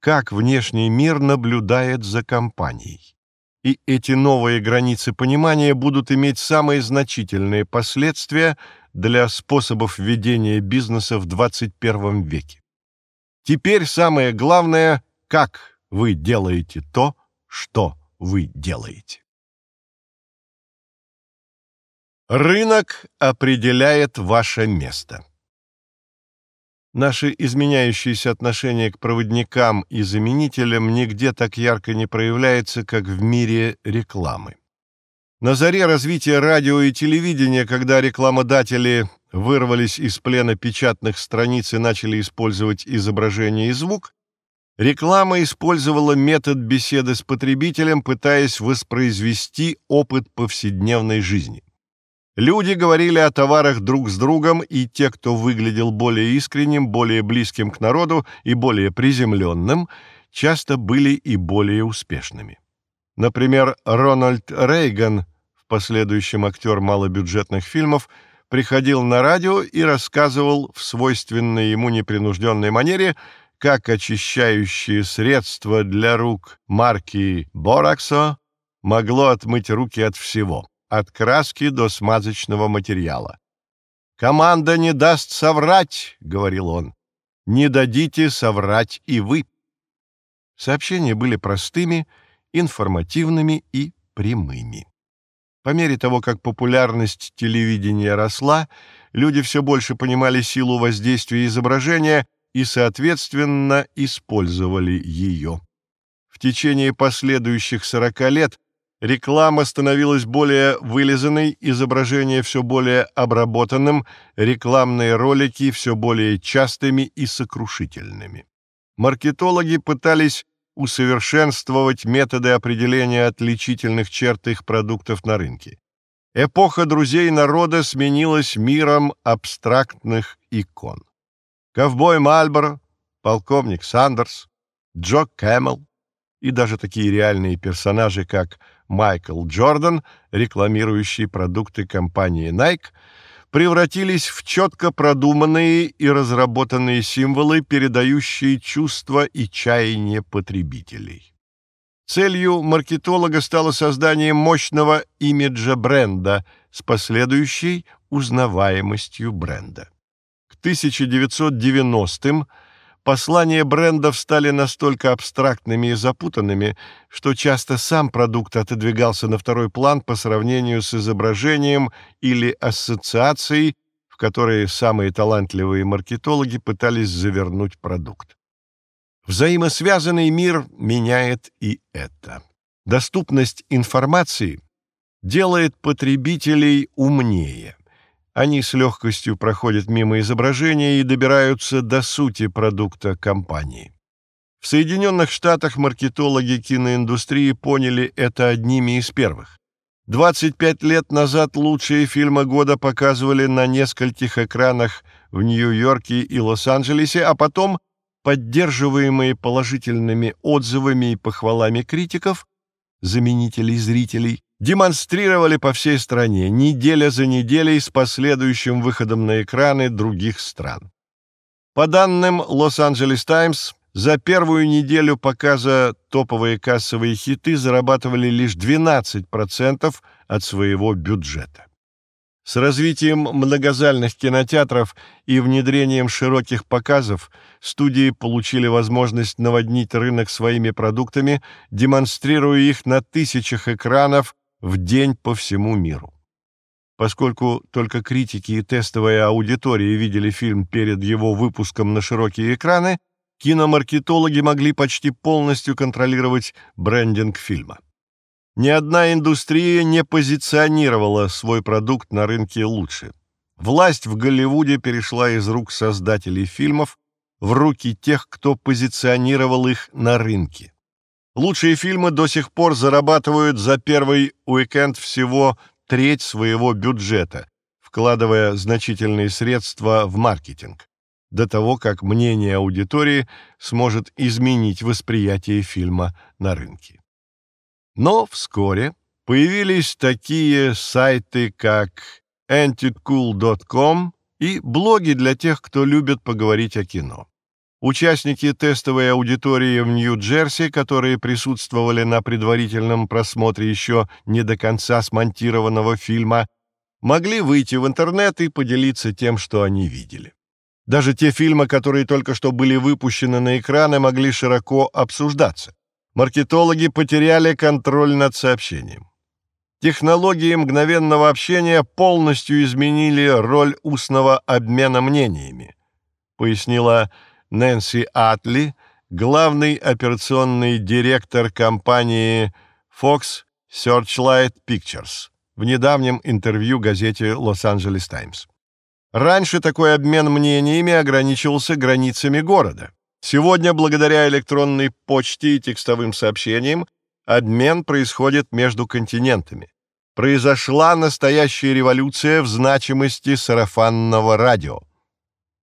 как внешний мир наблюдает за компанией. И эти новые границы понимания будут иметь самые значительные последствия для способов ведения бизнеса в 21 веке. Теперь самое главное, как вы делаете то, что вы делаете. Рынок определяет ваше место. Наши изменяющиеся отношения к проводникам и заменителям нигде так ярко не проявляются, как в мире рекламы. На заре развития радио и телевидения, когда рекламодатели вырвались из плена печатных страниц и начали использовать изображение и звук, реклама использовала метод беседы с потребителем, пытаясь воспроизвести опыт повседневной жизни. Люди говорили о товарах друг с другом, и те, кто выглядел более искренним, более близким к народу и более приземленным, часто были и более успешными. Например, Рональд Рейган, в последующем актер малобюджетных фильмов, приходил на радио и рассказывал в свойственной ему непринужденной манере, как очищающее средство для рук марки «Бораксо» могло отмыть руки от всего от краски до смазочного материала. «Команда не даст соврать», — говорил он. «Не дадите соврать и вы». Сообщения были простыми, информативными и прямыми. По мере того, как популярность телевидения росла, люди все больше понимали силу воздействия изображения и, соответственно, использовали ее. В течение последующих 40 лет Реклама становилась более вылизанной, изображение все более обработанным, рекламные ролики все более частыми и сокрушительными. Маркетологи пытались усовершенствовать методы определения отличительных черт их продуктов на рынке. Эпоха друзей народа сменилась миром абстрактных икон. Ковбой Мальборо, полковник Сандерс, Джо Кэмел и даже такие реальные персонажи, как Майкл Джордан, рекламирующий продукты компании Nike, превратились в четко продуманные и разработанные символы, передающие чувства и чаяния потребителей. Целью маркетолога стало создание мощного имиджа бренда с последующей узнаваемостью бренда. К 1990-м Послания брендов стали настолько абстрактными и запутанными, что часто сам продукт отодвигался на второй план по сравнению с изображением или ассоциацией, в которые самые талантливые маркетологи пытались завернуть продукт. Взаимосвязанный мир меняет и это. Доступность информации делает потребителей умнее. Они с легкостью проходят мимо изображения и добираются до сути продукта компании. В Соединенных Штатах маркетологи киноиндустрии поняли это одними из первых. 25 лет назад лучшие фильмы года показывали на нескольких экранах в Нью-Йорке и Лос-Анджелесе, а потом, поддерживаемые положительными отзывами и похвалами критиков, заменителей зрителей, демонстрировали по всей стране неделя за неделей с последующим выходом на экраны других стран. По данным Лос-Анджелес Таймс, за первую неделю показа топовые кассовые хиты зарабатывали лишь 12% от своего бюджета. С развитием многозальных кинотеатров и внедрением широких показов студии получили возможность наводнить рынок своими продуктами, демонстрируя их на тысячах экранов в день по всему миру. Поскольку только критики и тестовая аудитория видели фильм перед его выпуском на широкие экраны, киномаркетологи могли почти полностью контролировать брендинг фильма. Ни одна индустрия не позиционировала свой продукт на рынке лучше. Власть в Голливуде перешла из рук создателей фильмов в руки тех, кто позиционировал их на рынке. Лучшие фильмы до сих пор зарабатывают за первый уикенд всего треть своего бюджета, вкладывая значительные средства в маркетинг, до того, как мнение аудитории сможет изменить восприятие фильма на рынке. Но вскоре появились такие сайты, как antitcool.com и блоги для тех, кто любит поговорить о кино. Участники тестовой аудитории в Нью-Джерси, которые присутствовали на предварительном просмотре еще не до конца смонтированного фильма, могли выйти в интернет и поделиться тем, что они видели. Даже те фильмы, которые только что были выпущены на экраны, могли широко обсуждаться маркетологи потеряли контроль над сообщением. Технологии мгновенного общения полностью изменили роль устного обмена мнениями, пояснила Нэнси Атли, главный операционный директор компании Fox Searchlight Pictures в недавнем интервью газете «Лос-Анджелес Таймс». Раньше такой обмен мнениями ограничивался границами города. Сегодня, благодаря электронной почте и текстовым сообщениям, обмен происходит между континентами. Произошла настоящая революция в значимости сарафанного радио.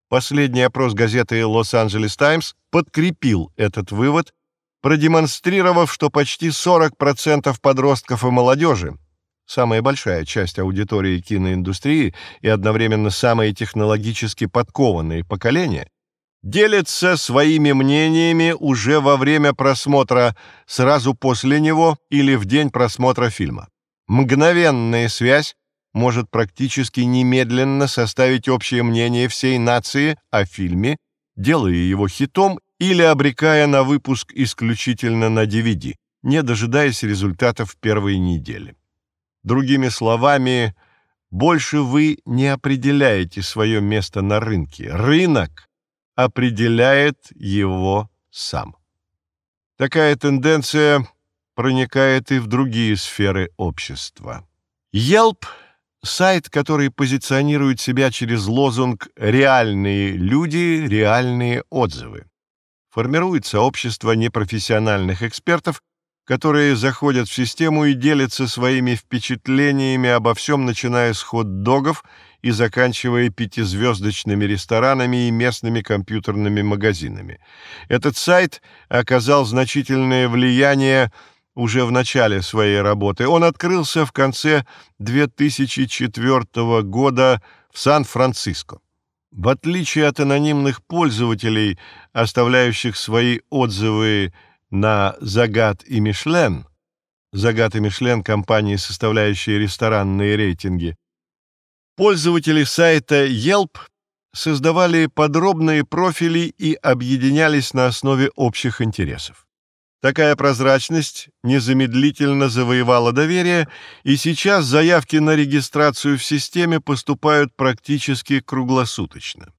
Последний опрос газеты «Лос-Анджелес Таймс» подкрепил этот вывод, продемонстрировав, что почти 40% подростков и молодежи, самая большая часть аудитории киноиндустрии и одновременно самые технологически подкованные поколения, делятся своими мнениями уже во время просмотра, сразу после него или в день просмотра фильма. Мгновенная связь может практически немедленно составить общее мнение всей нации о фильме, делая его хитом или обрекая на выпуск исключительно на DVD, не дожидаясь результатов первой недели. Другими словами, больше вы не определяете свое место на рынке. Рынок определяет его сам. Такая тенденция проникает и в другие сферы общества. Yelp – сайт, который позиционирует себя через лозунг «реальные люди, реальные отзывы». Формирует сообщество непрофессиональных экспертов, которые заходят в систему и делятся своими впечатлениями обо всем, начиная с хот-догов и заканчивая пятизвездочными ресторанами и местными компьютерными магазинами. Этот сайт оказал значительное влияние уже в начале своей работы. Он открылся в конце 2004 года в Сан-Франциско. В отличие от анонимных пользователей, оставляющих свои отзывы на «Загад» и «Мишлен», «Загад» и «Мишлен» — компании, составляющие ресторанные рейтинги, пользователи сайта Yelp создавали подробные профили и объединялись на основе общих интересов. Такая прозрачность незамедлительно завоевала доверие, и сейчас заявки на регистрацию в системе поступают практически круглосуточно.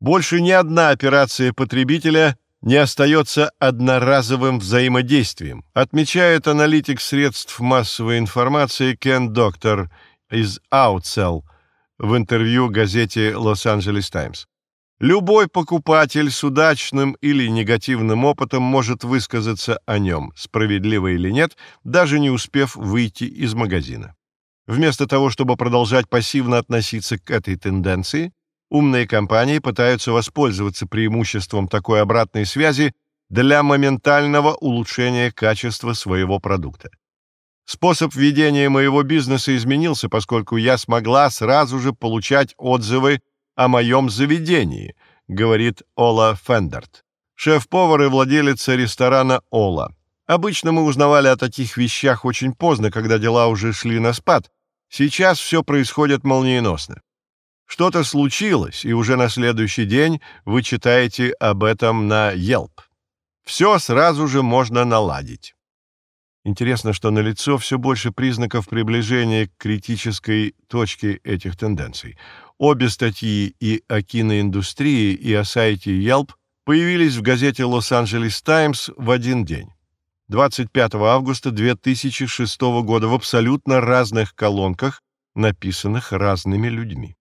Больше ни одна операция потребителя не остается одноразовым взаимодействием, отмечает аналитик средств массовой информации Кен Доктор из Outsell в интервью газете «Лос-Анджелес Таймс». Любой покупатель с удачным или негативным опытом может высказаться о нем, справедливо или нет, даже не успев выйти из магазина. Вместо того, чтобы продолжать пассивно относиться к этой тенденции, Умные компании пытаются воспользоваться преимуществом такой обратной связи для моментального улучшения качества своего продукта. Способ ведения моего бизнеса изменился, поскольку я смогла сразу же получать отзывы о моем заведении, говорит Ола Фендерт, шеф-повар и владелица ресторана Ола. Обычно мы узнавали о таких вещах очень поздно, когда дела уже шли на спад. Сейчас все происходит молниеносно. Что-то случилось, и уже на следующий день вы читаете об этом на Yelp. Все сразу же можно наладить. Интересно, что налицо все больше признаков приближения к критической точке этих тенденций. Обе статьи и о киноиндустрии, и о сайте Yelp появились в газете «Лос-Анджелес Таймс» в один день. 25 августа 2006 года в абсолютно разных колонках, написанных разными людьми.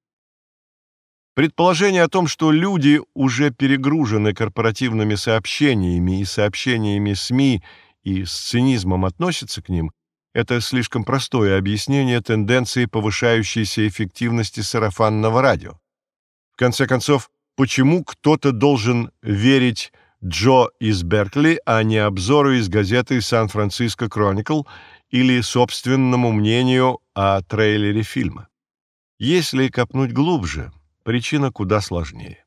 Предположение о том, что люди уже перегружены корпоративными сообщениями и сообщениями СМИ и с цинизмом относятся к ним, это слишком простое объяснение тенденции повышающейся эффективности сарафанного радио. В конце концов, почему кто-то должен верить Джо из Беркли, а не обзору из газеты «Сан-Франциско Кроникл» или собственному мнению о трейлере фильма? Если копнуть глубже, причина куда сложнее.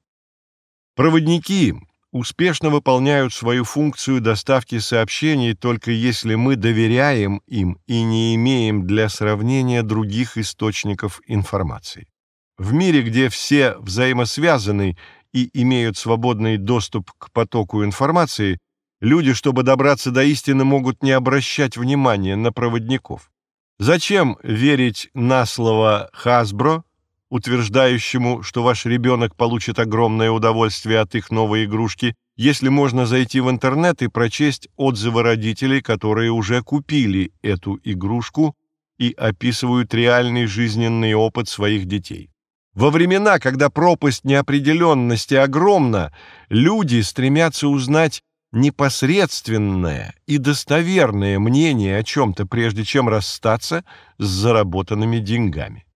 Проводники успешно выполняют свою функцию доставки сообщений только если мы доверяем им и не имеем для сравнения других источников информации. В мире, где все взаимосвязаны и имеют свободный доступ к потоку информации, люди, чтобы добраться до истины, могут не обращать внимания на проводников. Зачем верить на слово «Хасбро», утверждающему, что ваш ребенок получит огромное удовольствие от их новой игрушки, если можно зайти в интернет и прочесть отзывы родителей, которые уже купили эту игрушку и описывают реальный жизненный опыт своих детей. Во времена, когда пропасть неопределенности огромна, люди стремятся узнать непосредственное и достоверное мнение о чем-то, прежде чем расстаться с заработанными деньгами.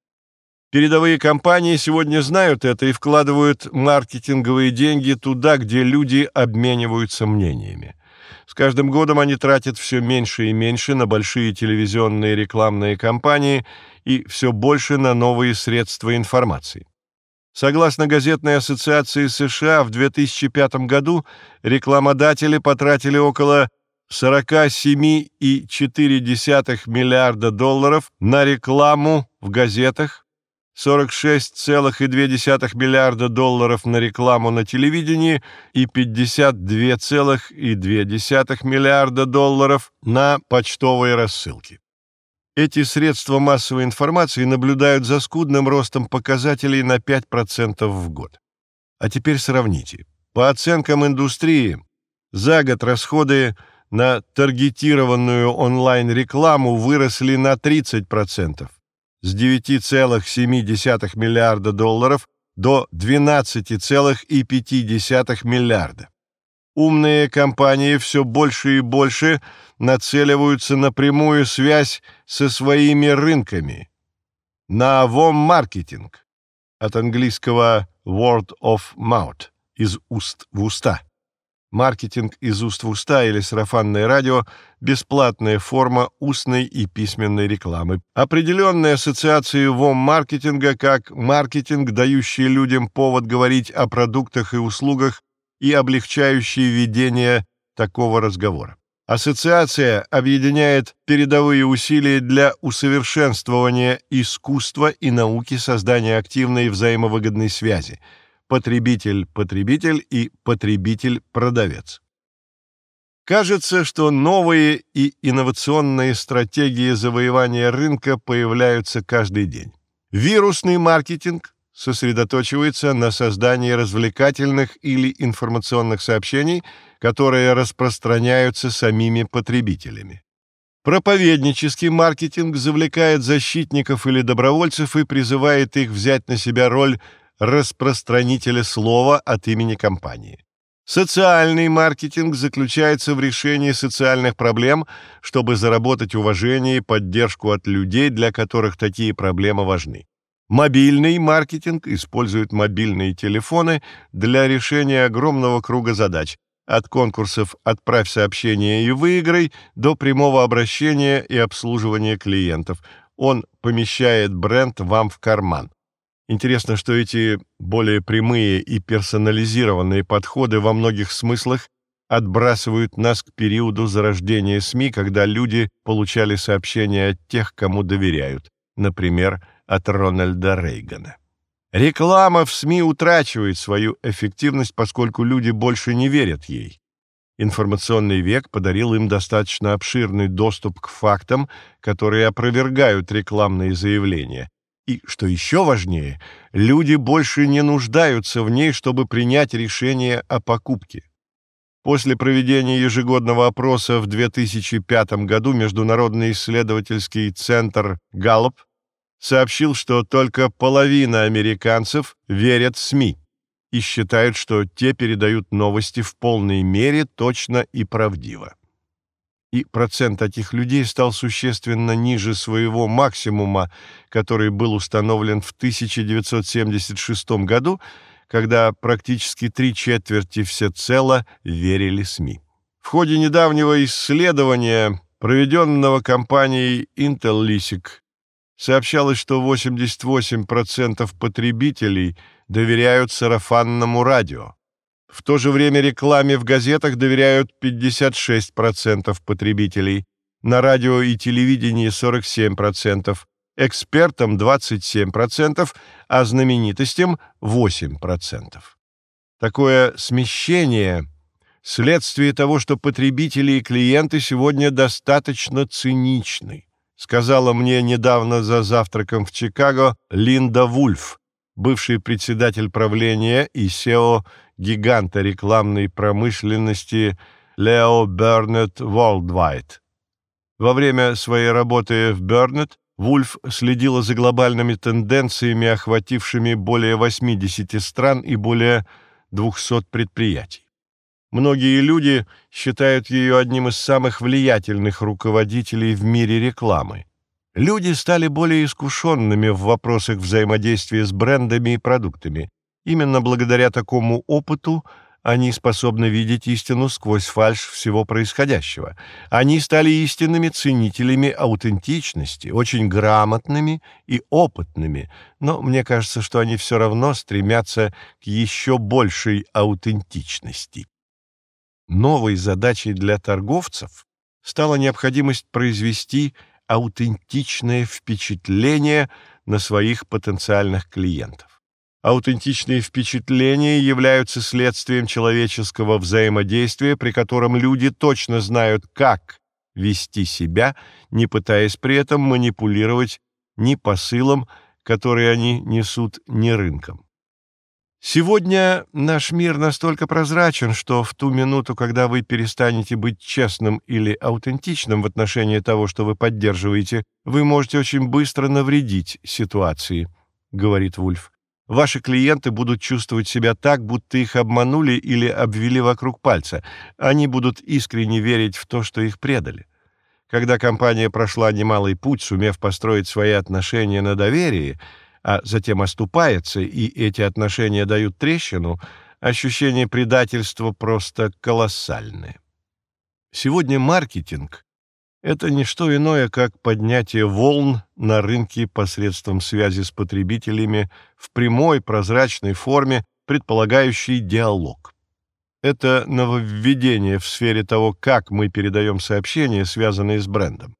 Передовые компании сегодня знают это и вкладывают маркетинговые деньги туда, где люди обмениваются мнениями. С каждым годом они тратят все меньше и меньше на большие телевизионные рекламные кампании и все больше на новые средства информации. Согласно газетной ассоциации США, в 2005 году рекламодатели потратили около 47,4 миллиарда долларов на рекламу в газетах, 46,2 миллиарда долларов на рекламу на телевидении и 52,2 миллиарда долларов на почтовые рассылки. Эти средства массовой информации наблюдают за скудным ростом показателей на 5% в год. А теперь сравните. По оценкам индустрии, за год расходы на таргетированную онлайн-рекламу выросли на 30%, с 9,7 миллиарда долларов до 12,5 миллиарда. Умные компании все больше и больше нацеливаются на прямую связь со своими рынками. На вом-маркетинг, от английского word of mouth, из уст в уста. Маркетинг из уст в уста или сарафанное радио – бесплатная форма устной и письменной рекламы. Определенные ассоциации ВОМ-маркетинга как маркетинг, дающий людям повод говорить о продуктах и услугах и облегчающий ведение такого разговора. Ассоциация объединяет передовые усилия для усовершенствования искусства и науки создания активной взаимовыгодной связи – потребитель-потребитель и потребитель-продавец. Кажется, что новые и инновационные стратегии завоевания рынка появляются каждый день. Вирусный маркетинг сосредоточивается на создании развлекательных или информационных сообщений, которые распространяются самими потребителями. Проповеднический маркетинг завлекает защитников или добровольцев и призывает их взять на себя роль распространителя слова от имени компании. Социальный маркетинг заключается в решении социальных проблем, чтобы заработать уважение и поддержку от людей, для которых такие проблемы важны. Мобильный маркетинг использует мобильные телефоны для решения огромного круга задач, от конкурсов «Отправь сообщение и выиграй» до прямого обращения и обслуживания клиентов. Он помещает бренд вам в карман. Интересно, что эти более прямые и персонализированные подходы во многих смыслах отбрасывают нас к периоду зарождения СМИ, когда люди получали сообщения от тех, кому доверяют, например, от Рональда Рейгана. Реклама в СМИ утрачивает свою эффективность, поскольку люди больше не верят ей. Информационный век подарил им достаточно обширный доступ к фактам, которые опровергают рекламные заявления. И, что еще важнее, люди больше не нуждаются в ней, чтобы принять решение о покупке. После проведения ежегодного опроса в 2005 году Международный исследовательский центр Gallup сообщил, что только половина американцев верят СМИ и считают, что те передают новости в полной мере точно и правдиво. И процент таких людей стал существенно ниже своего максимума, который был установлен в 1976 году, когда практически три четверти всецело верили СМИ. В ходе недавнего исследования, проведенного компанией Intel Lisic, сообщалось, что 88% потребителей доверяют сарафанному радио. В то же время рекламе в газетах доверяют 56% потребителей, на радио и телевидении 47%, экспертам 27%, а знаменитостям 8%. Такое смещение – следствие того, что потребители и клиенты сегодня достаточно циничны сказала мне недавно за завтраком в Чикаго Линда Вульф, бывший председатель правления и SEO гиганта рекламной промышленности Leo Burnett Worldwide. Во время своей работы в Burnett Вульф следила за глобальными тенденциями, охватившими более 80 стран и более 200 предприятий. Многие люди считают ее одним из самых влиятельных руководителей в мире рекламы. Люди стали более искушенными в вопросах взаимодействия с брендами и продуктами. Именно благодаря такому опыту они способны видеть истину сквозь фальшь всего происходящего. Они стали истинными ценителями аутентичности, очень грамотными и опытными, но мне кажется, что они все равно стремятся к еще большей аутентичности. Новой задачей для торговцев стала необходимость произвести аутентичное впечатление на своих потенциальных клиентов. Аутентичные впечатления являются следствием человеческого взаимодействия, при котором люди точно знают, как вести себя, не пытаясь при этом манипулировать ни посылом, который они несут, ни рынком. Сегодня наш мир настолько прозрачен, что в ту минуту, когда вы перестанете быть честным или аутентичным в отношении того, что вы поддерживаете, вы можете очень быстро навредить ситуации, говорит Вульф. Ваши клиенты будут чувствовать себя так, будто их обманули или обвели вокруг пальца. Они будут искренне верить в то, что их предали. Когда компания прошла немалый путь, сумев построить свои отношения на доверии, а затем оступается, и эти отношения дают трещину, ощущение предательства просто колоссальное. Сегодня маркетинг — это не что иное, как поднятие волн на рынке посредством связи с потребителями в прямой прозрачной форме, предполагающей диалог. Это нововведение в сфере того, как мы передаем сообщения, связанные с брендом.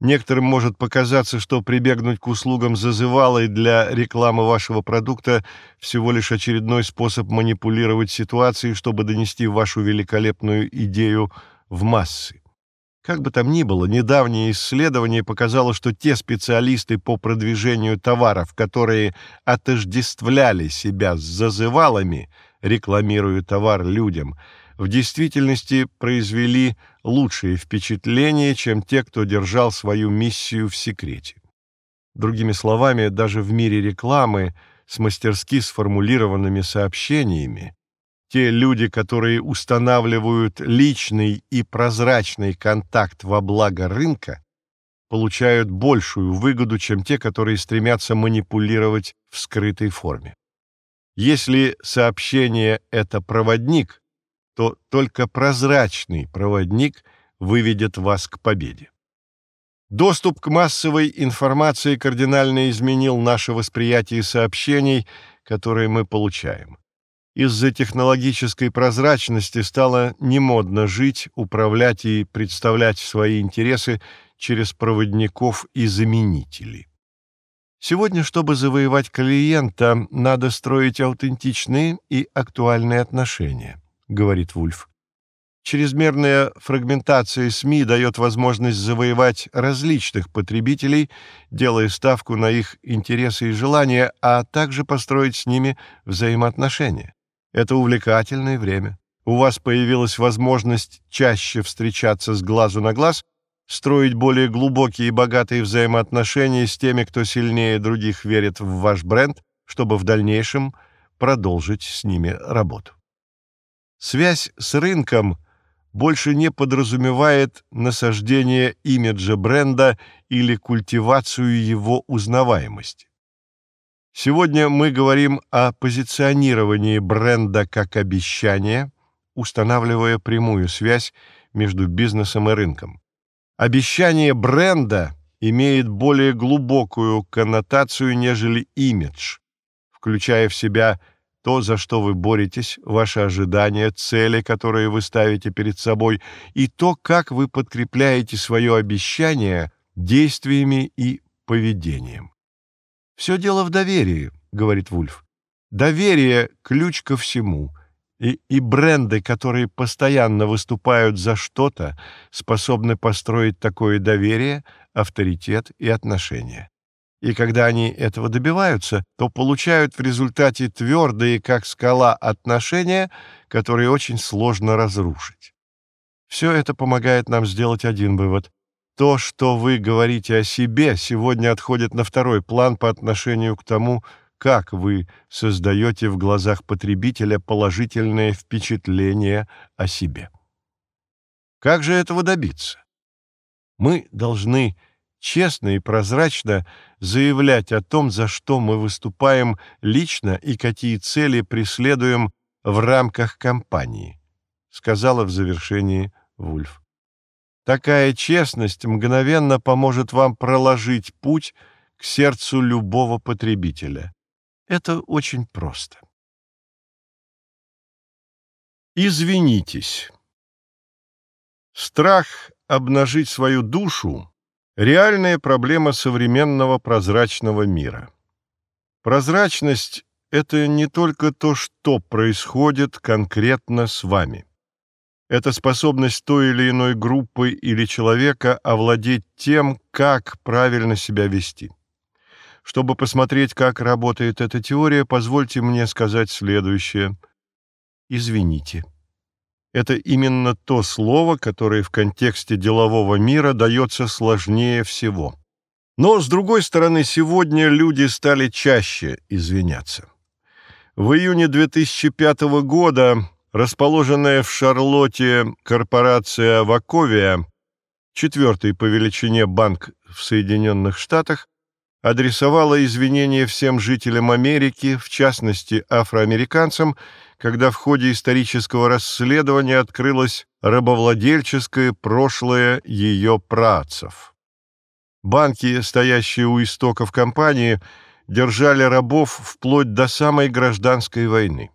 Некоторым может показаться, что прибегнуть к услугам зазывалой для рекламы вашего продукта всего лишь очередной способ манипулировать ситуацией, чтобы донести вашу великолепную идею в массы. Как бы там ни было, недавнее исследование показало, что те специалисты по продвижению товаров, которые отождествляли себя с зазывалами, рекламируя товар людям, в действительности произвели лучшее впечатление, чем те, кто держал свою миссию в секрете. Другими словами, даже в мире рекламы с мастерски сформулированными сообщениями те люди, которые устанавливают личный и прозрачный контакт во благо рынка, получают большую выгоду, чем те, которые стремятся манипулировать в скрытой форме. Если сообщение — это проводник, то только прозрачный проводник выведет вас к победе. Доступ к массовой информации кардинально изменил наше восприятие сообщений, которые мы получаем. Из-за технологической прозрачности стало немодно жить, управлять и представлять свои интересы через проводников и заменителей. Сегодня, чтобы завоевать клиента, надо строить аутентичные и актуальные отношения, говорит Вульф. Чрезмерная фрагментация СМИ дает возможность завоевать различных потребителей, делая ставку на их интересы и желания, а также построить с ними взаимоотношения. Это увлекательное время. У вас появилась возможность чаще встречаться с глазу на глаз, строить более глубокие и богатые взаимоотношения с теми, кто сильнее других верит в ваш бренд, чтобы в дальнейшем продолжить с ними работу. Связь с рынком – больше не подразумевает насаждение имиджа бренда или культивацию его узнаваемости. Сегодня мы говорим о позиционировании бренда как обещания, устанавливая прямую связь между бизнесом и рынком. Обещание бренда имеет более глубокую коннотацию, нежели имидж, включая в себя – то, за что вы боретесь, ваши ожидания, цели, которые вы ставите перед собой, и то, как вы подкрепляете свое обещание действиями и поведением. «Все дело в доверии», — говорит Вульф. «Доверие — ключ ко всему, и, и бренды, которые постоянно выступают за что-то, способны построить такое доверие, авторитет и отношения. И когда они этого добиваются, то получают в результате твердые, как скала, отношения, которые очень сложно разрушить. Все это помогает нам сделать один вывод. То, что вы говорите о себе, сегодня отходит на второй план по отношению к тому, как вы создаете в глазах потребителя положительное впечатление о себе. Как же этого добиться? Мы должны честно и прозрачно заявлять о том, за что мы выступаем лично и какие цели преследуем в рамках кампании, сказала в завершении Вульф. Такая честность мгновенно поможет вам проложить путь к сердцу любого потребителя. Это очень просто. Извинитесь. Страх обнажить свою душу Реальная проблема современного прозрачного мира. Прозрачность — это не только то, что происходит конкретно с вами. Это способность той или иной группы или человека овладеть тем, как правильно себя вести. Чтобы посмотреть, как работает эта теория, позвольте мне сказать следующее. Извините. Это именно то слово, которое в контексте делового мира дается сложнее всего. Но, с другой стороны, сегодня люди стали чаще извиняться. В июне 2005 года расположенная в Шарлотте корпорация «Ваковия», четвертый по величине банк в Соединенных Штатах, адресовала извинения всем жителям Америки, в частности афроамериканцам, когда в ходе исторического расследования открылось рабовладельческое прошлое ее працев. Банки, стоящие у истоков компании, держали рабов вплоть до самой гражданской войны.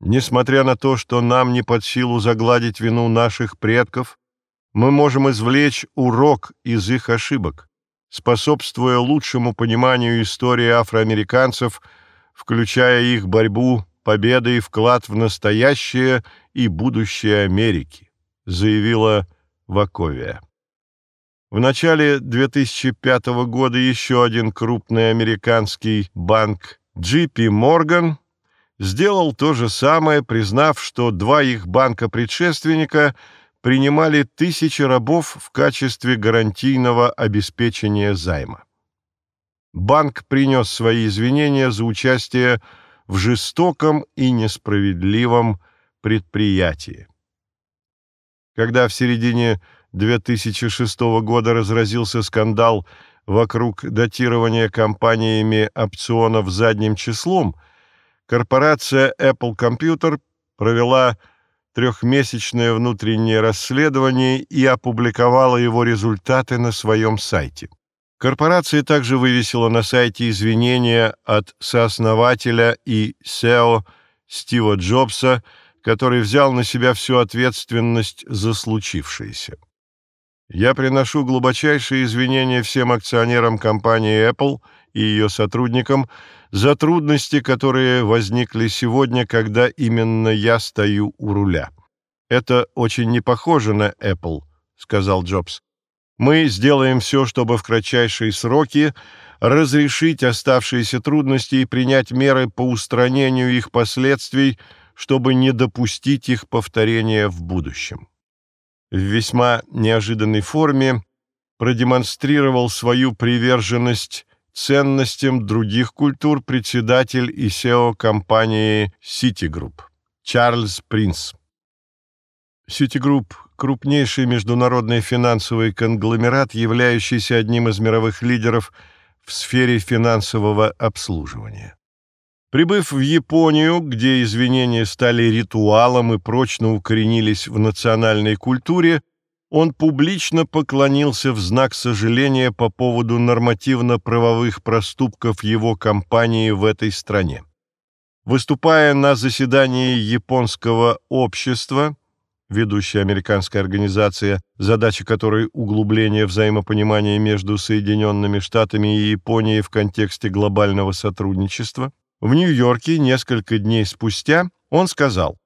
Несмотря на то, что нам не под силу загладить вину наших предков, мы можем извлечь урок из их ошибок, способствуя лучшему пониманию истории афроамериканцев, включая их борьбу победа и вклад в настоящее и будущее Америки, заявила Ваковия. В начале 2005 года еще один крупный американский банк JP Morgan сделал то же самое, признав, что два их банка-предшественника принимали тысячи рабов в качестве гарантийного обеспечения займа. Банк принес свои извинения за участие в жестоком и несправедливом предприятии. Когда в середине 2006 года разразился скандал вокруг датирования компаниями опционов задним числом, корпорация Apple Computer провела трехмесячное внутреннее расследование и опубликовала его результаты на своем сайте. Корпорация также вывесила на сайте извинения от сооснователя и SEO Стива Джобса, который взял на себя всю ответственность за случившееся. Я приношу глубочайшие извинения всем акционерам компании Apple и ее сотрудникам за трудности, которые возникли сегодня, когда именно я стою у руля. Это очень не похоже на Apple, сказал Джобс. Мы сделаем все, чтобы в кратчайшие сроки разрешить оставшиеся трудности и принять меры по устранению их последствий, чтобы не допустить их повторения в будущем в весьма неожиданной форме продемонстрировал свою приверженность ценностям других культур председатель и SEO компании Citigroup Чарльз Принц. Citigroup – крупнейший международный финансовый конгломерат, являющийся одним из мировых лидеров в сфере финансового обслуживания. Прибыв в Японию, где извинения стали ритуалом и прочно укоренились в национальной культуре, он публично поклонился в знак сожаления по поводу нормативно-правовых проступков его компании в этой стране. Выступая на заседании японского общества, ведущая американская организация, задача которой углубление взаимопонимания между Соединенными Штатами и Японией в контексте глобального сотрудничества, в Нью-Йорке несколько дней спустя он сказал,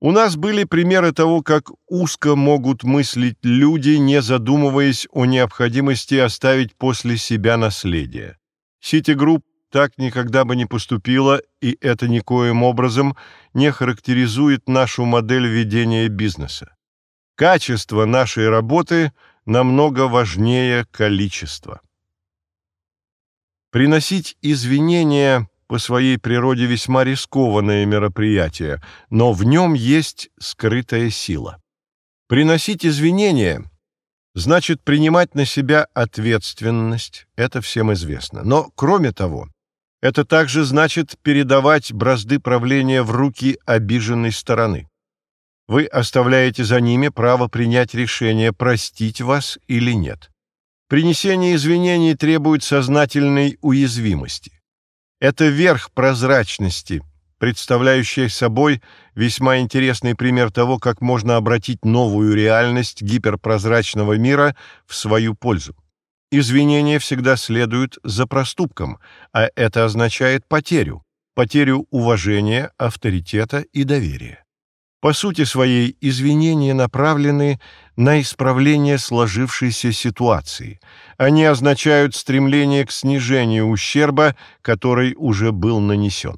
«У нас были примеры того, как узко могут мыслить люди, не задумываясь о необходимости оставить после себя наследие. Ситигрупп так никогда бы не поступила, и это никоим образом не характеризует нашу модель ведения бизнеса. Качество нашей работы намного важнее количества. Приносить извинения по своей природе весьма рискованное мероприятие, но в нем есть скрытая сила. Приносить извинения значит принимать на себя ответственность, это всем известно. Но, кроме того, это также значит передавать бразды правления в руки обиженной стороны. Вы оставляете за ними право принять решение, простить вас или нет. Принесение извинений требует сознательной уязвимости. Это верх прозрачности, представляющий собой весьма интересный пример того, как можно обратить новую реальность гиперпрозрачного мира в свою пользу. Извинения всегда следуют за проступком, а это означает потерю, потерю уважения, авторитета и доверия. По сути своей, извинения направлены на исправление сложившейся ситуации. Они означают стремление к снижению ущерба, который уже был нанесен.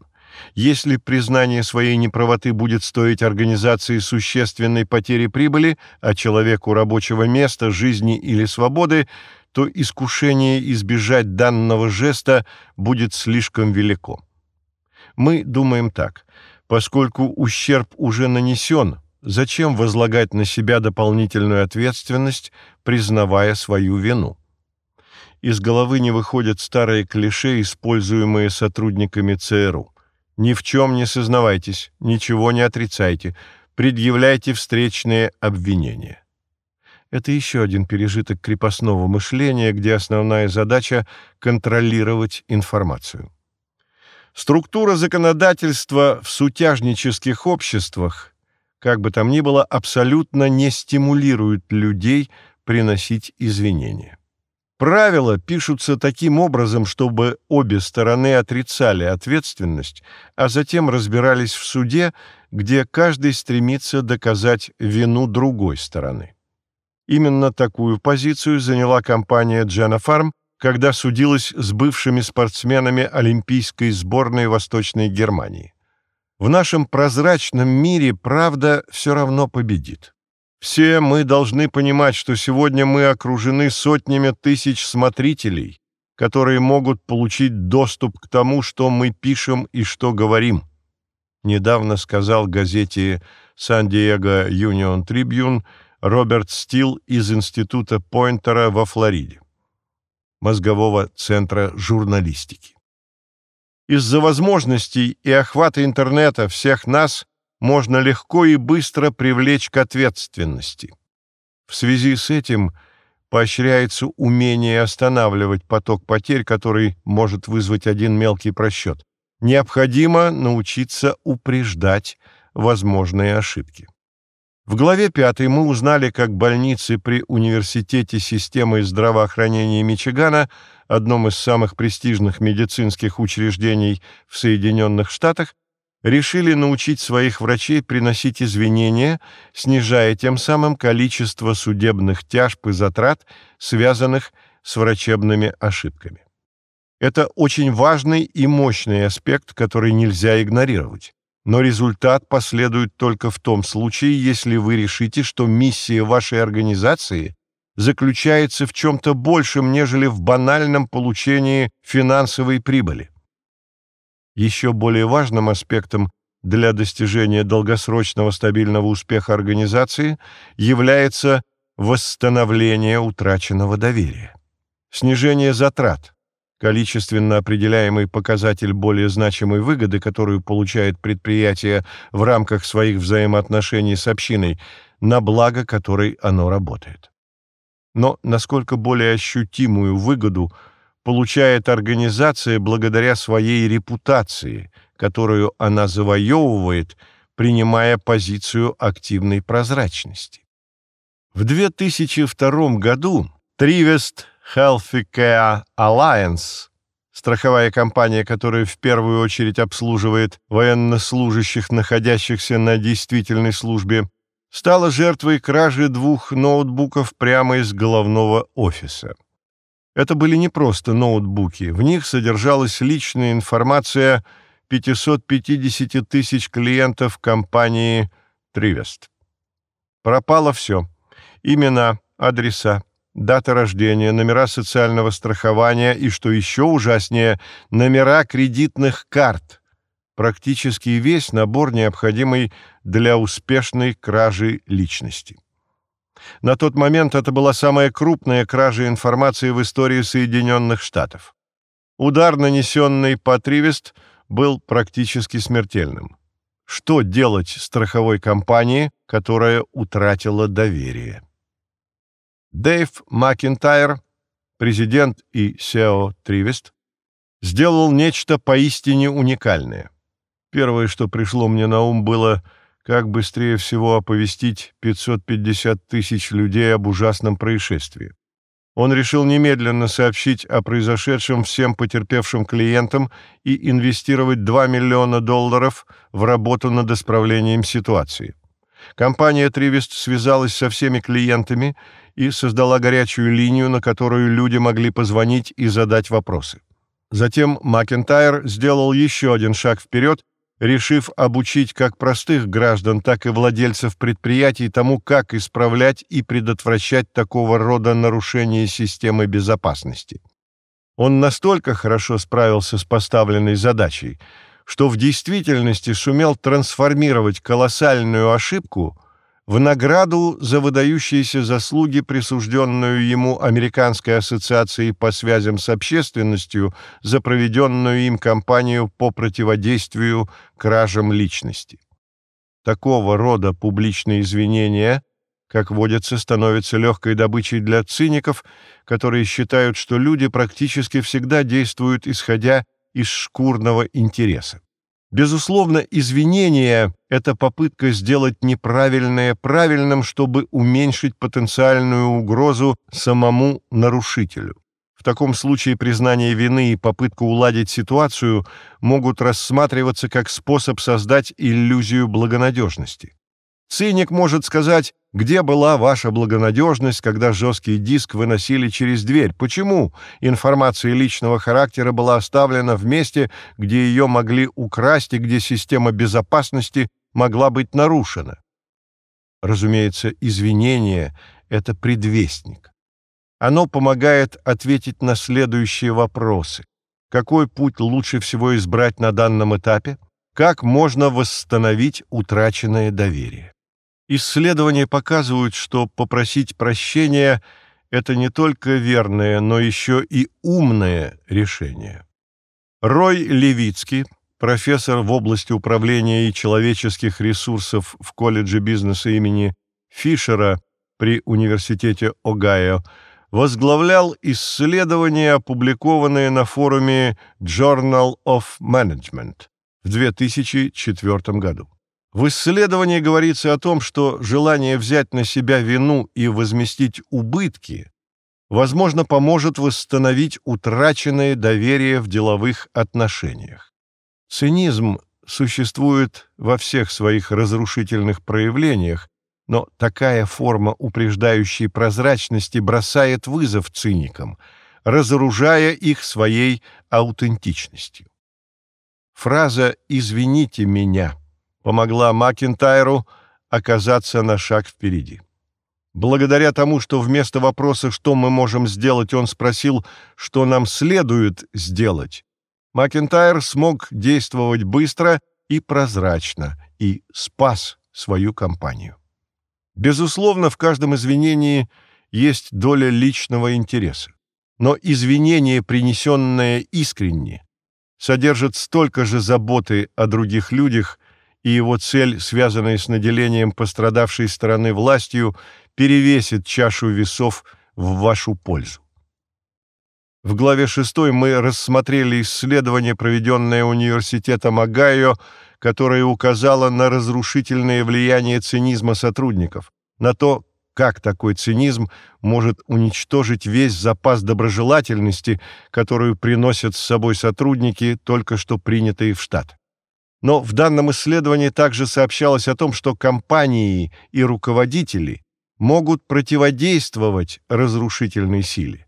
Если признание своей неправоты будет стоить организации существенной потери прибыли, а человеку рабочего места, жизни или свободы, то искушение избежать данного жеста будет слишком велико. Мы думаем так. Поскольку ущерб уже нанесен, зачем возлагать на себя дополнительную ответственность, признавая свою вину? Из головы не выходят старые клише, используемые сотрудниками ЦРУ. Ни в чем не сознавайтесь, ничего не отрицайте, предъявляйте встречные обвинения. Это еще один пережиток крепостного мышления, где основная задача — контролировать информацию. Структура законодательства в сутяжнических обществах, как бы там ни было, абсолютно не стимулирует людей приносить извинения. Правила пишутся таким образом, чтобы обе стороны отрицали ответственность, а затем разбирались в суде, где каждый стремится доказать вину другой стороны. Именно такую позицию заняла компания Джена Фарм когда судилась с бывшими спортсменами Олимпийской сборной Восточной Германии. В нашем прозрачном мире правда все равно победит. Все мы должны понимать, что сегодня мы окружены сотнями тысяч смотрителей, которые могут получить доступ к тому, что мы пишем и что говорим. Недавно сказал газете «Сан-Диего Юнион Трибюн» Роберт Стил из Института Пойнтера во Флориде мозгового центра журналистики. Из-за возможностей и охвата интернета всех нас можно легко и быстро привлечь к ответственности. В связи с этим поощряется умение останавливать поток потерь, который может вызвать один мелкий просчет. Необходимо научиться упреждать возможные ошибки. В главе 5 мы узнали, как больницы при Университете системы здравоохранения Мичигана, одном из самых престижных медицинских учреждений в Соединенных Штатах, решили научить своих врачей приносить извинения, снижая тем самым количество судебных тяжб и затрат, связанных с врачебными ошибками. Это очень важный и мощный аспект, который нельзя игнорировать но результат последует только в том случае, если вы решите, что миссия вашей организации заключается в чем-то большем, нежели в банальном получении финансовой прибыли. Еще более важным аспектом для достижения долгосрочного стабильного успеха организации является восстановление утраченного доверия. Снижение затрат, количественно определяемый показатель более значимой выгоды, которую получает предприятие в рамках своих взаимоотношений с общиной, на благо которой оно работает. Но насколько более ощутимую выгоду получает организация благодаря своей репутации, которую она завоевывает, принимая позицию активной прозрачности. В 2002 году Тривест Healthcare Alliance, страховая компания, которая в первую очередь обслуживает военнослужащих, находящихся на действительной службе, стала жертвой кражи двух ноутбуков прямо из головного офиса. Это были не просто ноутбуки, в них содержалась личная информация 550 тысяч клиентов компании «Тривест». Пропало все – имена, адреса, дата рождения, номера социального страхования и, что еще ужаснее, номера кредитных карт. Практически весь набор, необходимый для успешной кражи личности. На тот момент это была самая крупная кража информации в истории Соединенных Штатов. Удар, нанесенный по Тривест, был практически смертельным. Что делать страховой компании, которая утратила доверие? Дэйв Макинтайр, президент и SEO Тривест, сделал нечто поистине уникальное. Первое, что пришло мне на ум, было, как быстрее всего оповестить 550 тысяч людей об ужасном происшествии. Он решил немедленно сообщить о произошедшем всем потерпевшим клиентам и инвестировать 2 миллиона долларов в работу над исправлением ситуации. Компания «Тривест» связалась со всеми клиентами и создала горячую линию, на которую люди могли позвонить и задать вопросы. Затем Макентайр сделал еще один шаг вперед, решив обучить как простых граждан, так и владельцев предприятий тому, как исправлять и предотвращать такого рода нарушения системы безопасности. Он настолько хорошо справился с поставленной задачей, что в действительности сумел трансформировать колоссальную ошибку в награду за выдающиеся заслуги, присужденную ему Американской ассоциацией по связям с общественностью за проведенную им кампанию по противодействию кражам личности. Такого рода публичные извинения, как водится, становятся легкой добычей для циников, которые считают, что люди практически всегда действуют исходя из шкурного интереса. Безусловно, извинение — это попытка сделать неправильное правильным, чтобы уменьшить потенциальную угрозу самому нарушителю. В таком случае признание вины и попытка уладить ситуацию могут рассматриваться как способ создать иллюзию благонадежности. Циник может сказать, где была ваша благонадежность, когда жесткий диск выносили через дверь? Почему информация личного характера была оставлена в месте, где ее могли украсть и где система безопасности могла быть нарушена? Разумеется, извинение — это предвестник. Оно помогает ответить на следующие вопросы. Какой путь лучше всего избрать на данном этапе? Как можно восстановить утраченное доверие? Исследования показывают, что попросить прощения – это не только верное, но еще и умное решение. Рой Левицкий, профессор в области управления и человеческих ресурсов в колледже бизнеса имени Фишера при Университете Огайо, возглавлял исследования, опубликованные на форуме Journal of Management в 2004 году. В исследовании говорится о том, что желание взять на себя вину и возместить убытки, возможно, поможет восстановить утраченное доверие в деловых отношениях. Цинизм существует во всех своих разрушительных проявлениях, но такая форма упреждающей прозрачности бросает вызов циникам, разоружая их своей аутентичностью. Фраза «извините меня» помогла Макентайру оказаться на шаг впереди. Благодаря тому, что вместо вопроса «что мы можем сделать» он спросил «что нам следует сделать», Макентайр смог действовать быстро и прозрачно и спас свою компанию. Безусловно, в каждом извинении есть доля личного интереса, но извинение, принесенное искренне, содержит столько же заботы о других людях, и его цель, связанная с наделением пострадавшей стороны властью, перевесит чашу весов в вашу пользу. В главе 6 мы рассмотрели исследование, проведенное Университетом Огайо, которое указало на разрушительное влияние цинизма сотрудников, на то, как такой цинизм может уничтожить весь запас доброжелательности, которую приносят с собой сотрудники, только что принятые в штат. Но в данном исследовании также сообщалось о том, что компании и руководители могут противодействовать разрушительной силе.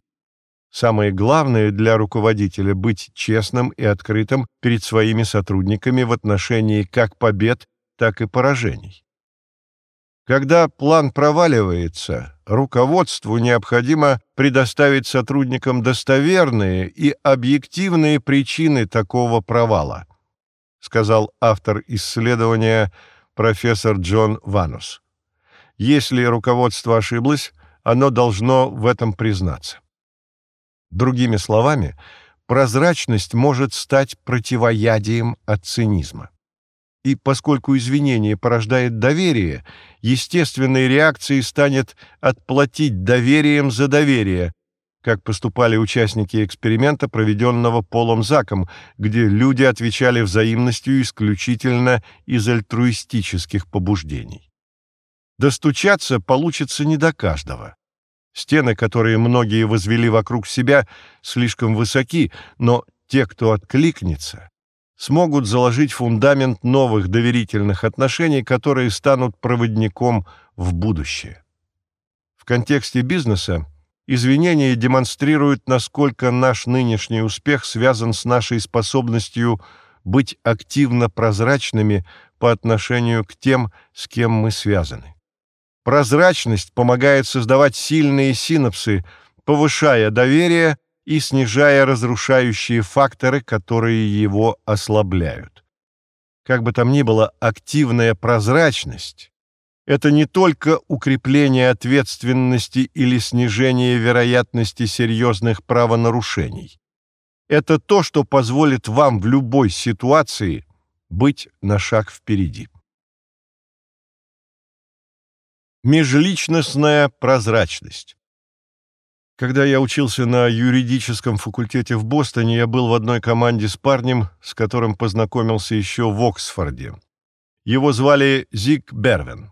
Самое главное для руководителя – быть честным и открытым перед своими сотрудниками в отношении как побед, так и поражений. Когда план проваливается, руководству необходимо предоставить сотрудникам достоверные и объективные причины такого провала, сказал автор исследования профессор Джон Ванус. Если руководство ошиблось, оно должно в этом признаться. Другими словами, прозрачность может стать противоядием от цинизма. И поскольку извинение порождает доверие, естественной реакцией станет отплатить доверием за доверие, как поступали участники эксперимента, проведенного Полом Заком, где люди отвечали взаимностью исключительно из альтруистических побуждений. Достучаться получится не до каждого. Стены, которые многие возвели вокруг себя, слишком высоки, но те, кто откликнется, смогут заложить фундамент новых доверительных отношений, которые станут проводником в будущее. В контексте бизнеса извинения демонстрируют, насколько наш нынешний успех связан с нашей способностью быть активно прозрачными по отношению к тем, с кем мы связаны. Прозрачность помогает создавать сильные синапсы, повышая доверие и снижая разрушающие факторы, которые его ослабляют. Как бы там ни было, активная прозрачность — это не только укрепление ответственности или снижение вероятности серьезных правонарушений. Это то, что позволит вам в любой ситуации быть на шаг впереди. Межличностная прозрачность. Когда я учился на юридическом факультете в Бостоне, я был в одной команде с парнем, с которым познакомился еще в Оксфорде. Его звали Зиг Бервен.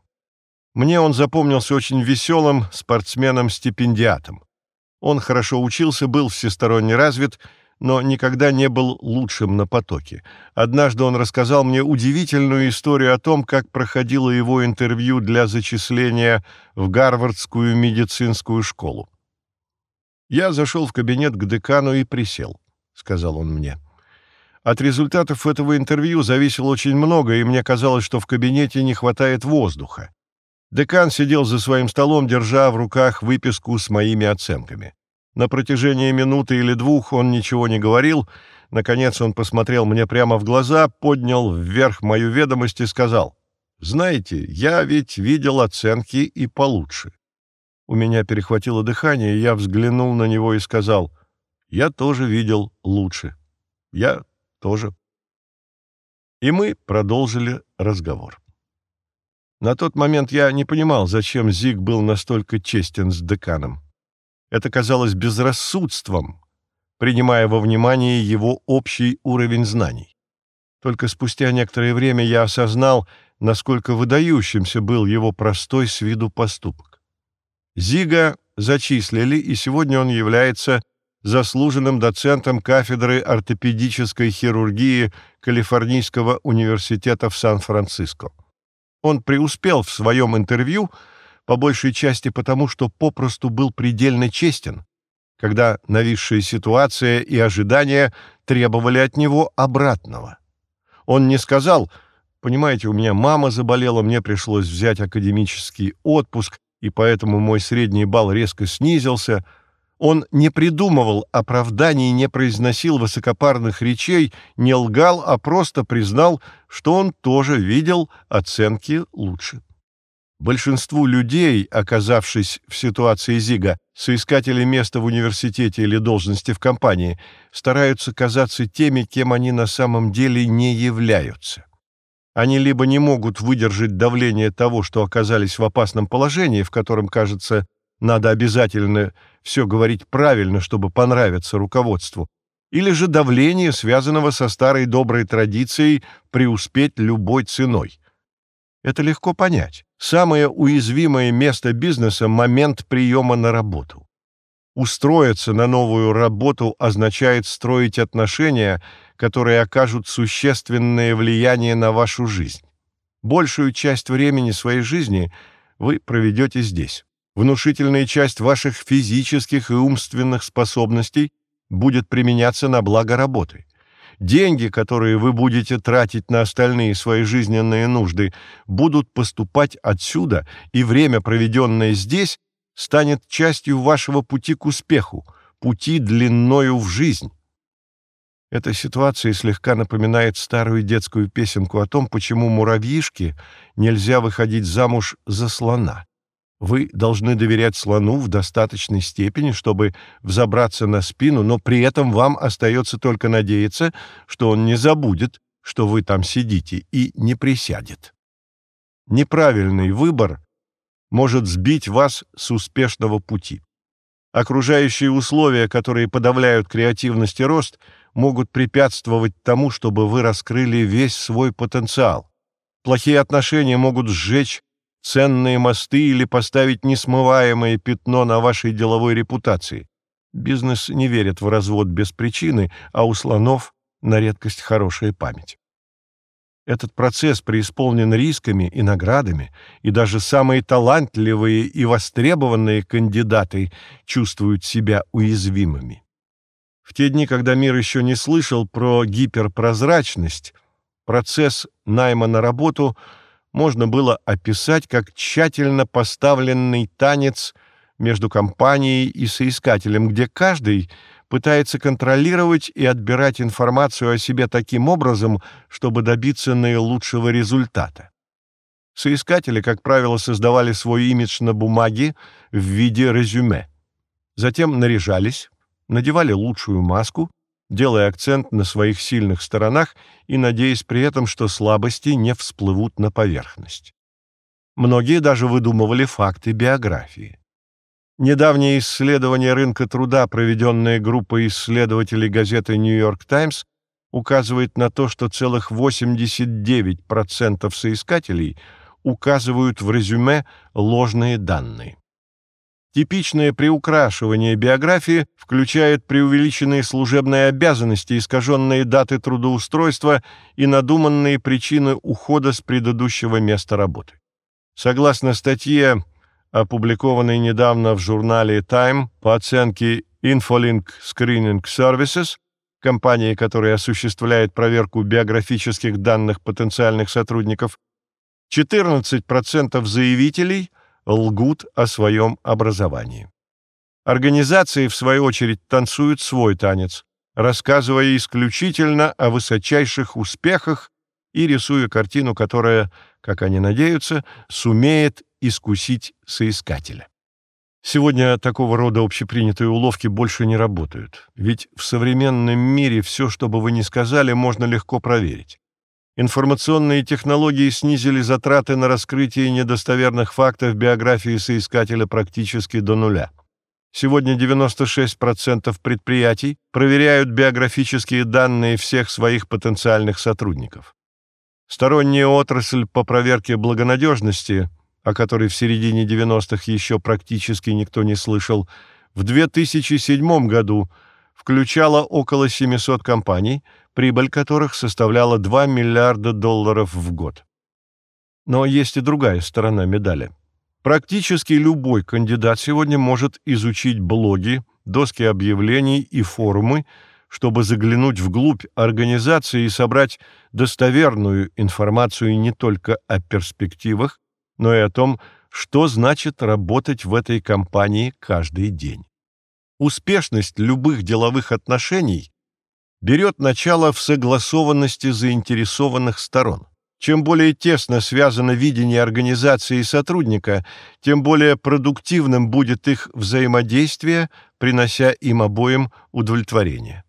Мне он запомнился очень веселым спортсменом-стипендиатом. Он хорошо учился, был всесторонне развит но никогда не был лучшим на потоке. Однажды он рассказал мне удивительную историю о том, как проходило его интервью для зачисления в Гарвардскую медицинскую школу. «Я зашел в кабинет к декану и присел», — сказал он мне. От результатов этого интервью зависело очень много, и мне казалось, что в кабинете не хватает воздуха. Декан сидел за своим столом, держа в руках выписку с моими оценками. На протяжении минуты или двух он ничего не говорил. Наконец он посмотрел мне прямо в глаза, поднял вверх мою ведомость и сказал, «Знаете, я ведь видел оценки и получше». У меня перехватило дыхание, я взглянул на него и сказал, «Я тоже видел лучше. Я тоже». И мы продолжили разговор. На тот момент я не понимал, зачем Зиг был настолько честен с деканом. Это казалось безрассудством, принимая во внимание его общий уровень знаний. Только спустя некоторое время я осознал, насколько выдающимся был его простой с виду поступок. Зига зачислили, и сегодня он является заслуженным доцентом кафедры ортопедической хирургии Калифорнийского университета в Сан-Франциско. Он преуспел в своем интервью по большей части потому, что попросту был предельно честен, когда нависшая ситуация и ожидания требовали от него обратного. Он не сказал «Понимаете, у меня мама заболела, мне пришлось взять академический отпуск, и поэтому мой средний балл резко снизился», он не придумывал оправданий, не произносил высокопарных речей, не лгал, а просто признал, что он тоже видел оценки лучше. Большинству людей, оказавшись в ситуации Зига, соискатели места в университете или должности в компании, стараются казаться теми, кем они на самом деле не являются. Они либо не могут выдержать давление того, что оказались в опасном положении, в котором, кажется, надо обязательно все говорить правильно, чтобы понравиться руководству, или же давление, связанного со старой доброй традицией преуспеть любой ценой. Это легко понять. Самое уязвимое место бизнеса – момент приема на работу. Устроиться на новую работу означает строить отношения, которые окажут существенное влияние на вашу жизнь. Большую часть времени своей жизни вы проведете здесь внушительная часть ваших физических и умственных способностей будет применяться на благо работы. Деньги, которые вы будете тратить на остальные свои жизненные нужды, будут поступать отсюда, и время, проведенное здесь, станет частью вашего пути к успеху, пути длиною в жизнь. Эта ситуация слегка напоминает старую детскую песенку о том, почему муравьишке нельзя выходить замуж за слона. Вы должны доверять слону в достаточной степени, чтобы взобраться на спину, но при этом вам остается только надеяться, что он не забудет, что вы там сидите, и не присядет. Неправильный выбор может сбить вас с успешного пути. Окружающие условия, которые подавляют креативность и рост, могут препятствовать тому, чтобы вы раскрыли весь свой потенциал. Плохие отношения могут сжечь ценные мосты или поставить несмываемое пятно на вашей деловой репутации. Бизнес не верит в развод без причины, а у слонов на редкость хорошая память. Этот процесс преисполнен рисками и наградами, и даже самые талантливые и востребованные кандидаты чувствуют себя уязвимыми. В те дни, когда мир еще не слышал про гиперпрозрачность, процесс найма на работу – можно было описать как тщательно поставленный танец между компанией и соискателем, где каждый пытается контролировать и отбирать информацию о себе таким образом, чтобы добиться наилучшего результата. Соискатели, как правило, создавали свой имидж на бумаге в виде резюме. Затем наряжались, надевали лучшую маску делая акцент на своих сильных сторонах и надеясь при этом, что слабости не всплывут на поверхность. Многие даже выдумывали факты биографии. Недавнее исследование рынка труда, проведенное группой исследователей газеты «Нью-Йорк Таймс», указывает на то, что целых 89% соискателей указывают в резюме ложные данные. Типичное приукрашивание биографии включает преувеличенные служебные обязанности, искаженные даты трудоустройства и надуманные причины ухода с предыдущего места работы. Согласно статье, опубликованной недавно в журнале Time по оценке Infolink Screening Services, компании, которая осуществляет проверку биографических данных потенциальных сотрудников, 14% заявителей – лгут о своем образовании. Организации, в свою очередь, танцуют свой танец, рассказывая исключительно о высочайших успехах и рисуя картину, которая, как они надеются, сумеет искусить соискателя. Сегодня такого рода общепринятые уловки больше не работают, ведь в современном мире все, что бы вы ни сказали, можно легко проверить. Информационные технологии снизили затраты на раскрытие недостоверных фактов биографии соискателя практически до нуля. Сегодня 96% предприятий проверяют биографические данные всех своих потенциальных сотрудников. Сторонняя отрасль по проверке благонадежности, о которой в середине 90-х еще практически никто не слышал, в 2007 году включала около 700 компаний, прибыль которых составляла 2 миллиарда долларов в год. Но есть и другая сторона медали – Практически любой кандидат сегодня может изучить блоги, доски объявлений и форумы, чтобы заглянуть вглубь организации и собрать достоверную информацию не только о перспективах, но и о том, что значит работать в этой компании каждый день. Успешность любых деловых отношений берет начало в согласованности заинтересованных сторон. Чем более тесно связано видение организации и сотрудника, тем более продуктивным будет их взаимодействие, принося им обоим удовлетворение.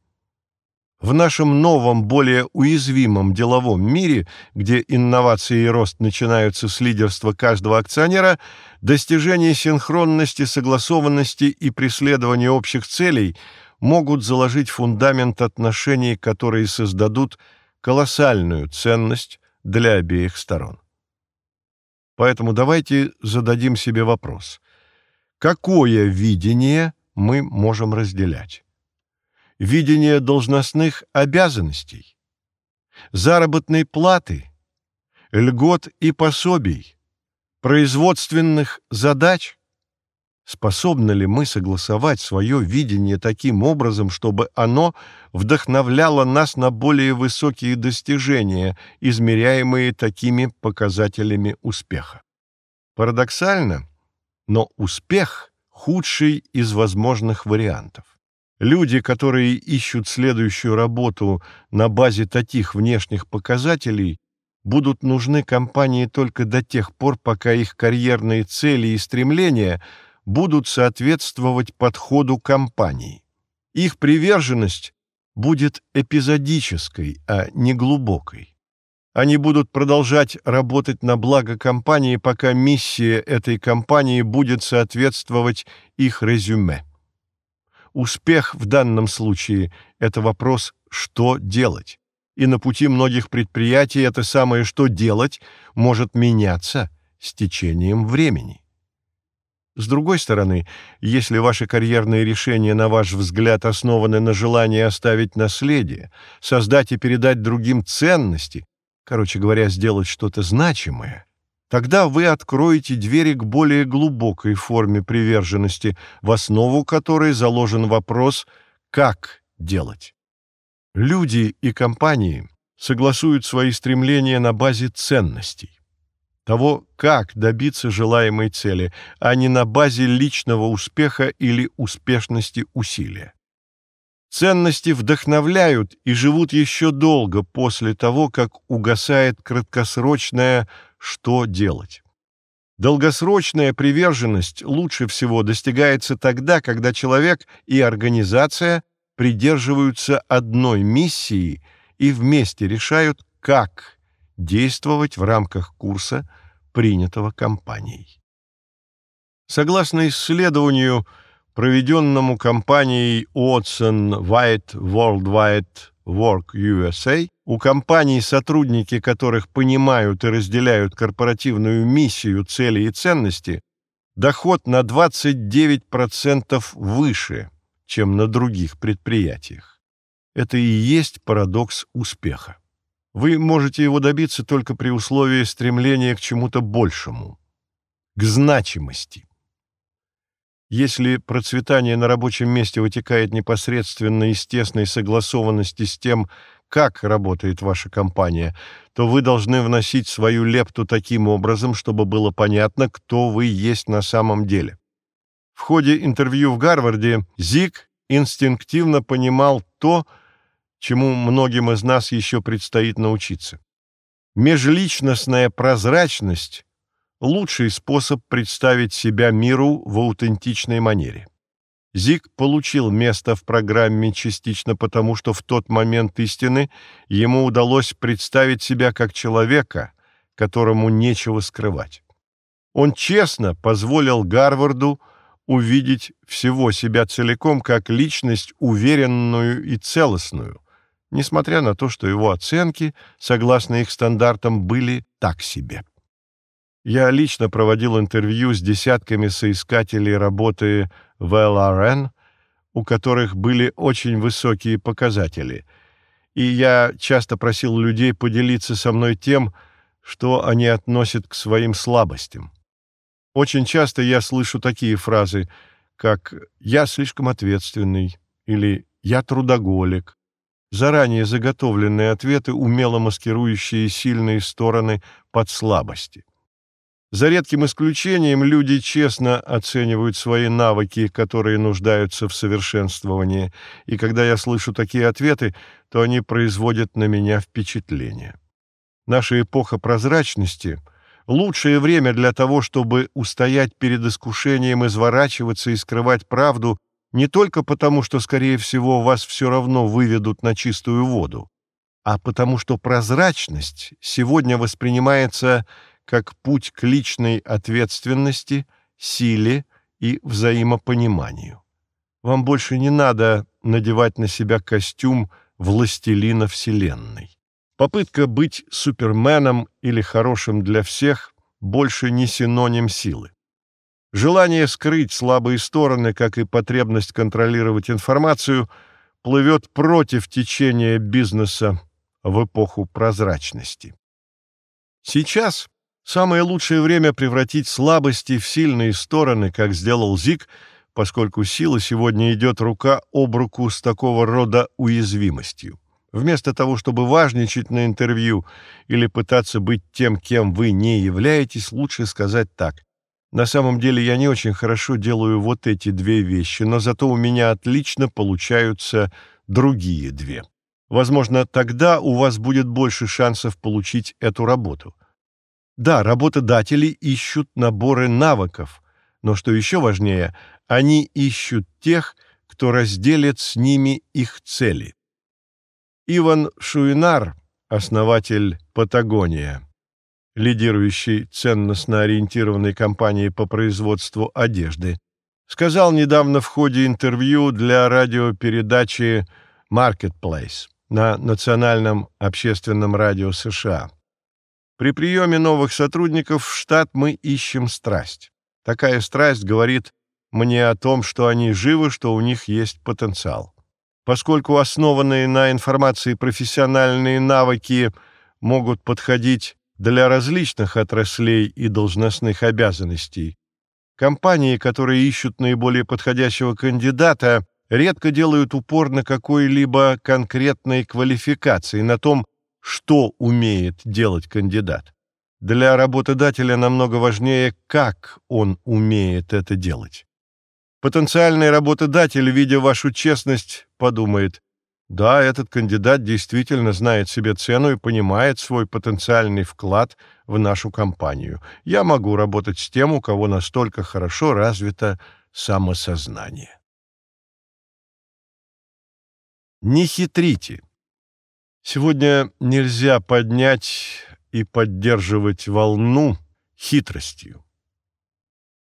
В нашем новом, более уязвимом деловом мире, где инновации и рост начинаются с лидерства каждого акционера, достижение синхронности, согласованности и преследование общих целей могут заложить фундамент отношений, которые создадут колоссальную ценность для обеих сторон. Поэтому давайте зададим себе вопрос. Какое видение мы можем разделять? Видение должностных обязанностей, заработной платы, льгот и пособий, производственных задач – Способны ли мы согласовать свое видение таким образом, чтобы оно вдохновляло нас на более высокие достижения, измеряемые такими показателями успеха? Парадоксально, но успех – худший из возможных вариантов. Люди, которые ищут следующую работу на базе таких внешних показателей, будут нужны компании только до тех пор, пока их карьерные цели и стремления – будут соответствовать подходу компании. Их приверженность будет эпизодической, а не глубокой. Они будут продолжать работать на благо компании, пока миссия этой компании будет соответствовать их резюме. Успех в данном случае – это вопрос «что делать?». И на пути многих предприятий это самое «что делать» может меняться с течением времени. С другой стороны, если ваши карьерные решения, на ваш взгляд, основаны на желании оставить наследие, создать и передать другим ценности, короче говоря, сделать что-то значимое, тогда вы откроете двери к более глубокой форме приверженности, в основу которой заложен вопрос «как делать?». Люди и компании согласуют свои стремления на базе ценностей того, как добиться желаемой цели, а не на базе личного успеха или успешности усилия. Ценности вдохновляют и живут еще долго после того, как угасает краткосрочное «что делать». Долгосрочная приверженность лучше всего достигается тогда, когда человек и организация придерживаются одной миссии и вместе решают, как действовать в рамках курса, принятого компанией. Согласно исследованию, проведенному компанией Watson White Worldwide Work USA, у компаний, сотрудники которых понимают и разделяют корпоративную миссию, цели и ценности, доход на 29% выше, чем на других предприятиях. Это и есть парадокс успеха. Вы можете его добиться только при условии стремления к чему-то большему, к значимости. Если процветание на рабочем месте вытекает непосредственно из тесной согласованности с тем, как работает ваша компания, то вы должны вносить свою лепту таким образом, чтобы было понятно, кто вы есть на самом деле. В ходе интервью в Гарварде Зик инстинктивно понимал то, что чему многим из нас еще предстоит научиться. Межличностная прозрачность – лучший способ представить себя миру в аутентичной манере. Зиг получил место в программе частично потому, что в тот момент истины ему удалось представить себя как человека, которому нечего скрывать. Он честно позволил Гарварду увидеть всего себя целиком как личность уверенную и целостную, несмотря на то, что его оценки, согласно их стандартам, были так себе. Я лично проводил интервью с десятками соискателей работы в ЛРН, у которых были очень высокие показатели, и я часто просил людей поделиться со мной тем, что они относят к своим слабостям. Очень часто я слышу такие фразы, как «я слишком ответственный» или «я трудоголик», заранее заготовленные ответы, умело маскирующие сильные стороны под слабости. За редким исключением люди честно оценивают свои навыки, которые нуждаются в совершенствовании, и когда я слышу такие ответы, то они производят на меня впечатление. Наша эпоха прозрачности — лучшее время для того, чтобы устоять перед искушением изворачиваться и скрывать правду не только потому, что, скорее всего, вас все равно выведут на чистую воду, а потому что прозрачность сегодня воспринимается как путь к личной ответственности, силе и взаимопониманию. Вам больше не надо надевать на себя костюм властелина Вселенной. Попытка быть суперменом или хорошим для всех больше не синоним силы. Желание скрыть слабые стороны, как и потребность контролировать информацию, плывет против течения бизнеса в эпоху прозрачности. Сейчас Самое лучшее время превратить слабости в сильные стороны, как сделал Зик, поскольку сила сегодня идет рука об руку с такого рода уязвимостью. Вместо того, чтобы важничать на интервью или пытаться быть тем, кем вы не являетесь, лучше сказать так. На самом деле я не очень хорошо делаю вот эти две вещи, но зато у меня отлично получаются другие две. Возможно, тогда у вас будет больше шансов получить эту работу. Да, работодатели ищут наборы навыков, но что еще важнее, они ищут тех, кто разделит с ними их цели. Иван Шуинар, основатель «Патагония», лидирующей ценностно-ориентированной компании по производству одежды, сказал недавно в ходе интервью для радиопередачи «Marketplace» на Национальном общественном радио США – при приеме новых сотрудников в штат мы ищем страсть. Такая страсть говорит мне о том, что они живы, что у них есть потенциал. Поскольку основанные на информации профессиональные навыки могут подходить для различных отраслей и должностных обязанностей, компании, которые ищут наиболее подходящего кандидата, редко делают упор на какой-либо конкретной квалификации, на том, что умеет делать кандидат. Для работодателя намного важнее, как он умеет это делать. Потенциальный работодатель, видя вашу честность, подумает, да, этот кандидат действительно знает себе цену и понимает свой потенциальный вклад в нашу компанию. Я могу работать с тем, у кого настолько хорошо развито самосознание. Не хитрите. Сегодня нельзя поднять и поддерживать волну хитростью.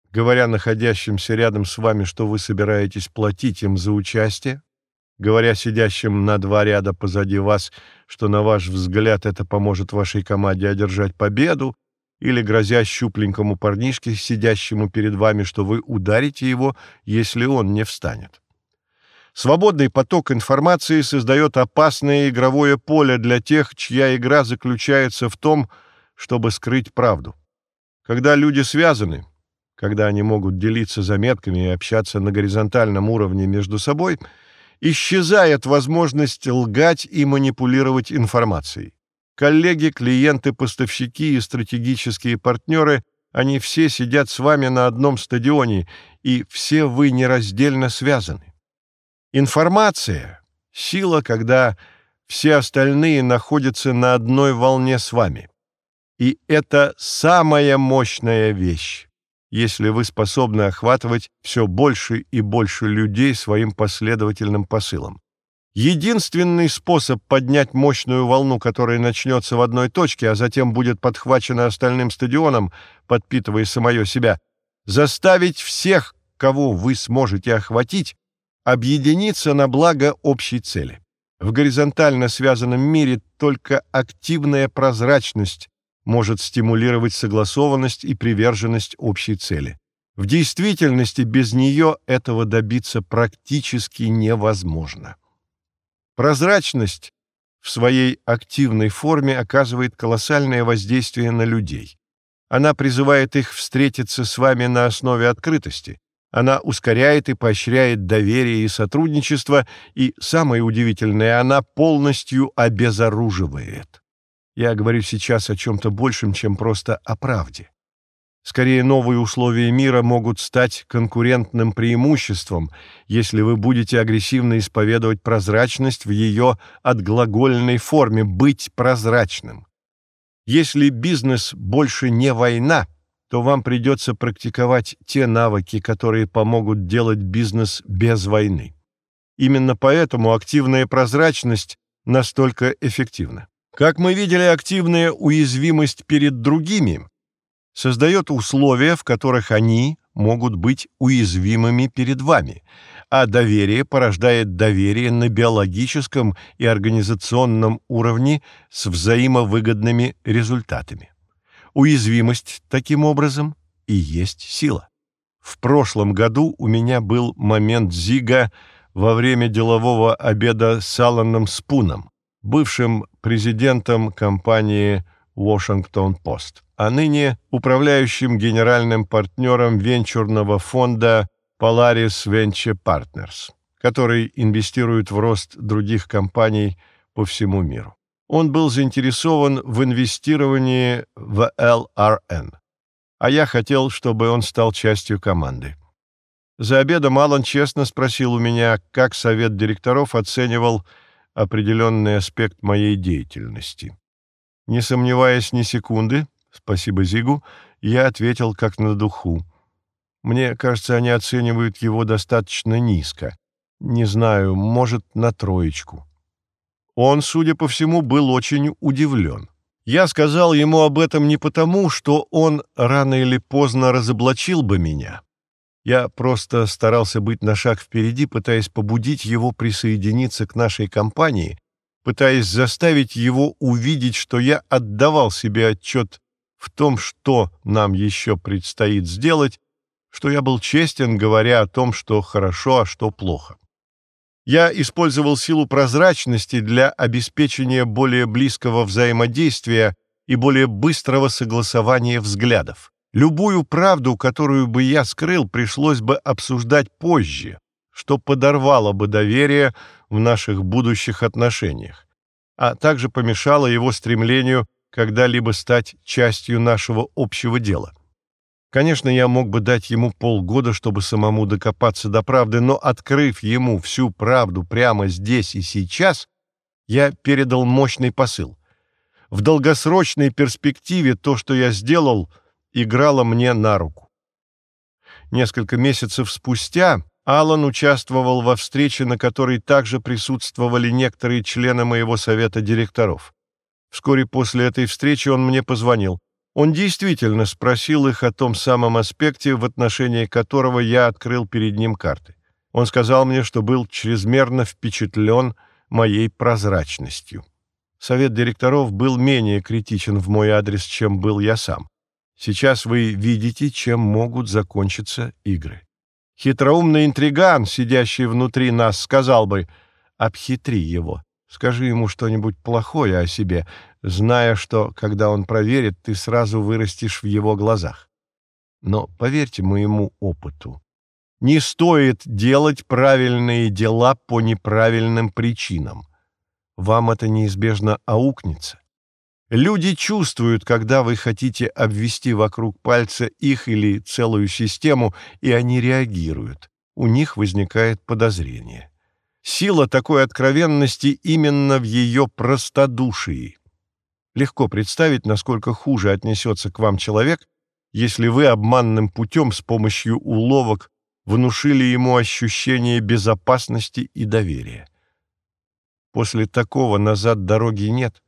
Говоря находящимся рядом с вами, что вы собираетесь платить им за участие, говоря сидящим на два ряда позади вас, что, на ваш взгляд, это поможет вашей команде одержать победу, или грозя щупленькому парнишке, сидящему перед вами, что вы ударите его, если он не встанет. Свободный поток информации создает опасное игровое поле для тех, чья игра заключается в том, чтобы скрыть правду. Когда люди связаны, когда они могут делиться заметками и общаться на горизонтальном уровне между собой, исчезает возможность лгать и манипулировать информацией. Коллеги, клиенты, поставщики и стратегические партнеры – они все сидят с вами на одном стадионе, и все вы нераздельно связаны. Информация — сила, когда все остальные находятся на одной волне с вами. И это самая мощная вещь. Если вы способны охватывать все больше и больше людей своим последовательным посылом. Единственный способ поднять мощную волну, которая начнется в одной точке, а затем будет подхвачена остальным стадионом, подпитывая самое себя, заставить всех, кого вы сможете охватить, объединиться на благо общей цели. В горизонтально связанном мире только активная прозрачность может стимулировать согласованность и приверженность общей цели. В действительности без нее этого добиться практически невозможно. Прозрачность в своей активной форме оказывает колоссальное воздействие на людей. Она призывает их встретиться с вами на основе открытости. Она ускоряет и поощряет доверие и сотрудничество, и, самое удивительное, она полностью обезоруживает. Я говорю сейчас о чем-то большем, чем просто о правде. Скорее, новые условия мира могут стать конкурентным преимуществом, если вы будете агрессивно исповедовать прозрачность в ее отглагольной форме «быть прозрачным». Если бизнес больше не война, то вам придется практиковать те навыки, которые помогут делать бизнес без войны. Именно поэтому активная прозрачность настолько эффективна. Как мы видели, активная уязвимость перед другими создает условия, в которых они могут быть уязвимыми перед вами, а доверие порождает доверие на биологическом и организационном уровне с взаимовыгодными результатами. Уязвимость, таким образом, и есть сила. В прошлом году у меня был момент Зига во время делового обеда с Алланом Спуном, бывшим президентом компании «Вашингтон-Пост» а ныне управляющим генеральным партнером венчурного фонда Polaris Venture Partners, который инвестирует в рост других компаний по всему миру. Он был заинтересован в инвестировании в LRN, а я хотел, чтобы он стал частью команды. За обедом Алан честно спросил у меня, как совет директоров оценивал определенный аспект моей деятельности. Не сомневаясь ни секунды, Спасибо Зигу, я ответил как на духу. Мне кажется, они оценивают его достаточно низко. Не знаю, может, на троечку. Он, судя по всему, был очень удивлен. Я сказал ему об этом не потому, что он рано или поздно разоблачил бы меня. Я просто старался быть на шаг впереди, пытаясь побудить его присоединиться к нашей компании, пытаясь заставить его увидеть, что я отдавал себе отчет в том, что нам еще предстоит сделать, что я был честен, говоря о том, что хорошо, а что плохо. Я использовал силу прозрачности для обеспечения более близкого взаимодействия и более быстрого согласования взглядов. Любую правду, которую бы я скрыл, пришлось бы обсуждать позже, что подорвало бы доверие в наших будущих отношениях, а также помешало его стремлению когда-либо стать частью нашего общего дела. Конечно, я мог бы дать ему полгода, чтобы самому докопаться до правды, но, открыв ему всю правду прямо здесь и сейчас, я передал мощный посыл. В долгосрочной перспективе то, что я сделал, играло мне на руку. Несколько месяцев спустя Аллан участвовал во встрече, на которой также присутствовали некоторые члены моего совета директоров. Вскоре после этой встречи он мне позвонил. Он действительно спросил их о том самом аспекте, в отношении которого я открыл перед ним карты. Он сказал мне, что был чрезмерно впечатлен моей прозрачностью. Совет директоров был менее критичен в мой адрес, чем был я сам. Сейчас вы видите, чем могут закончиться игры. Хитроумный интриган, сидящий внутри нас, сказал бы «обхитри его». Скажи ему что-нибудь плохое о себе, зная, что, когда он проверит, ты сразу вырастешь в его глазах. Но поверьте моему опыту, не стоит делать правильные дела по неправильным причинам. Вам это неизбежно аукнется. Люди чувствуют, когда вы хотите обвести вокруг пальца их или целую систему, и они реагируют. У них возникает подозрение. Сила такой откровенности именно в ее простодушии. Легко представить, насколько хуже отнесется к вам человек, если вы обманным путем с помощью уловок внушили ему ощущение безопасности и доверия. После такого назад дороги нет.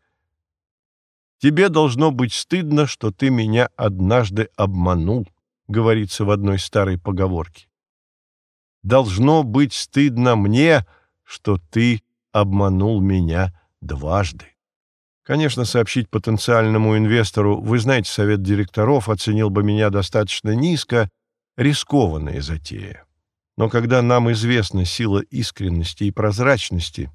Тебе должно быть стыдно, что ты меня однажды обманул, говорится в одной старой поговорке. Должно быть стыдно мне, что ты обманул меня дважды. Конечно, сообщить потенциальному инвестору, вы знаете, совет директоров оценил бы меня достаточно низко, рискованная затея. Но когда нам известна сила искренности и прозрачности,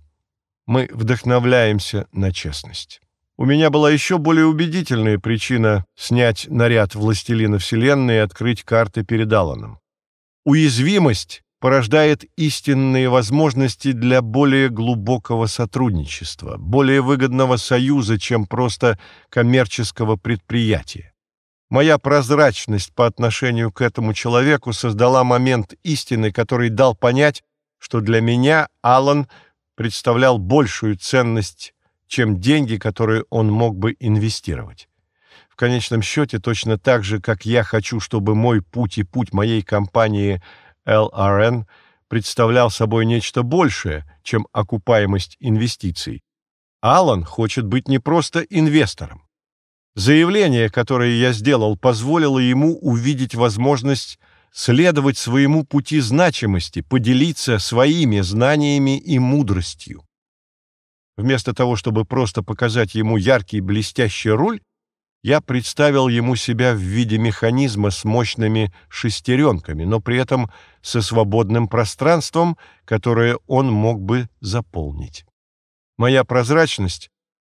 мы вдохновляемся на честность. У меня была еще более убедительная причина снять наряд «Властелина Вселенной» и открыть карты перед Алланом. Уязвимость порождает истинные возможности для более глубокого сотрудничества, более выгодного союза, чем просто коммерческого предприятия. Моя прозрачность по отношению к этому человеку создала момент истины, который дал понять, что для меня Аллан представлял большую ценность, чем деньги, которые он мог бы инвестировать. В конечном счете, точно так же, как я хочу, чтобы мой путь и путь моей компании LRN представлял собой нечто большее, чем окупаемость инвестиций. Аллан хочет быть не просто инвестором. Заявление, которое я сделал, позволило ему увидеть возможность следовать своему пути значимости, поделиться своими знаниями и мудростью. Вместо того, чтобы просто показать ему яркий блестящий руль, я представил ему себя в виде механизма с мощными шестеренками, но при этом со свободным пространством, которое он мог бы заполнить. Моя прозрачность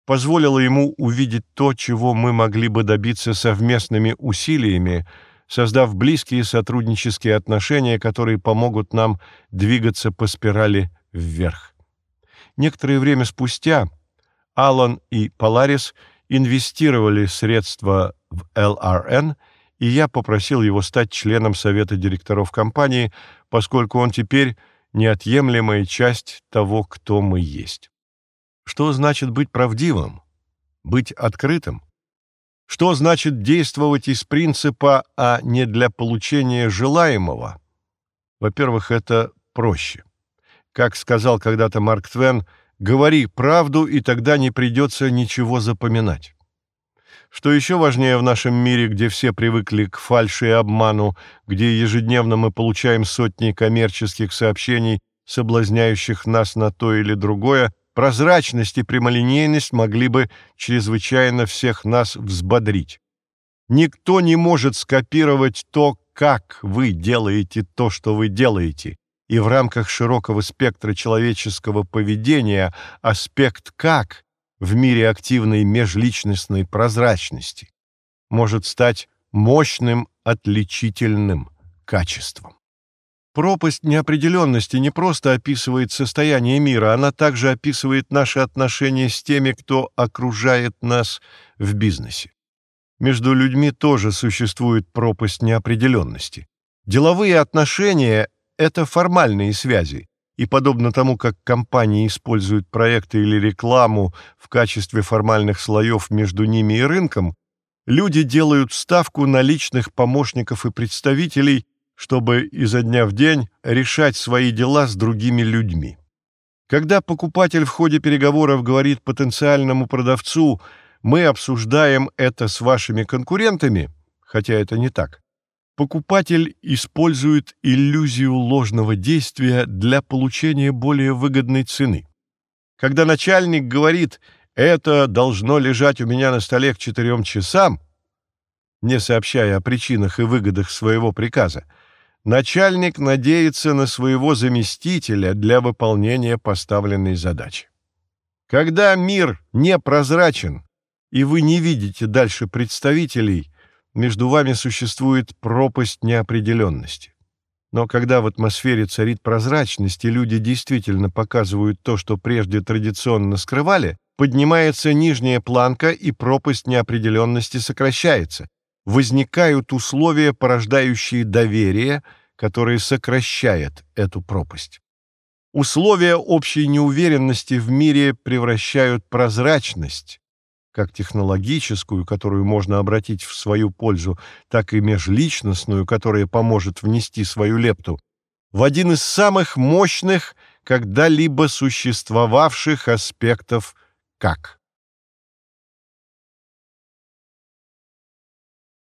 позволило ему увидеть то, чего мы могли бы добиться совместными усилиями, создав близкие сотруднические отношения, которые помогут нам двигаться по спирали вверх. Некоторое время спустя Алан и Поларис инвестировали средства в ЛРН, и я попросил его стать членом совета директоров компании, поскольку он теперь неотъемлемая часть того, кто мы есть. Что значит быть правдивым? Быть открытым? Что значит действовать из принципа, а не для получения желаемого? Во-первых, это проще. Как сказал когда-то Марк Твен, говори правду, и тогда не придется ничего запоминать. Что еще важнее в нашем мире, где все привыкли к фальши и обману, где ежедневно мы получаем сотни коммерческих сообщений, соблазняющих нас на то или другое, Прозрачность и прямолинейность могли бы чрезвычайно всех нас взбодрить. Никто не может скопировать то, как вы делаете то, что вы делаете, и в рамках широкого спектра человеческого поведения аспект «как» в мире активной межличностной прозрачности может стать мощным отличительным качеством. Пропасть неопределенности не просто описывает состояние мира, она также описывает наши отношения с теми, кто окружает нас в бизнесе. Между людьми тоже существует пропасть неопределенности. Деловые отношения — это формальные связи, и подобно тому, как компании используют проекты или рекламу в качестве формальных слоев между ними и рынком, люди делают ставку на личных помощников и представителей – чтобы изо дня в день решать свои дела с другими людьми. Когда покупатель в ходе переговоров говорит потенциальному продавцу «мы обсуждаем это с вашими конкурентами», хотя это не так, покупатель использует иллюзию ложного действия для получения более выгодной цены. Когда начальник говорит «это должно лежать у меня на столе к четырем часам», не сообщая о причинах и выгодах своего приказа, начальник надеется на своего заместителя для выполнения поставленной задачи. Когда мир непрозрачен, и вы не видите дальше представителей, между вами существует пропасть неопределенности. Но когда в атмосфере царит прозрачность, и люди действительно показывают то, что прежде традиционно скрывали, поднимается нижняя планка, и пропасть неопределенности сокращается, возникают условия, порождающие доверие, которое сокращает эту пропасть. Условия общей неуверенности в мире превращают прозрачность как технологическую, которую можно обратить в свою пользу, так и межличностную, которая поможет внести свою лепту, в один из самых мощных, когда-либо существовавших аспектов «как».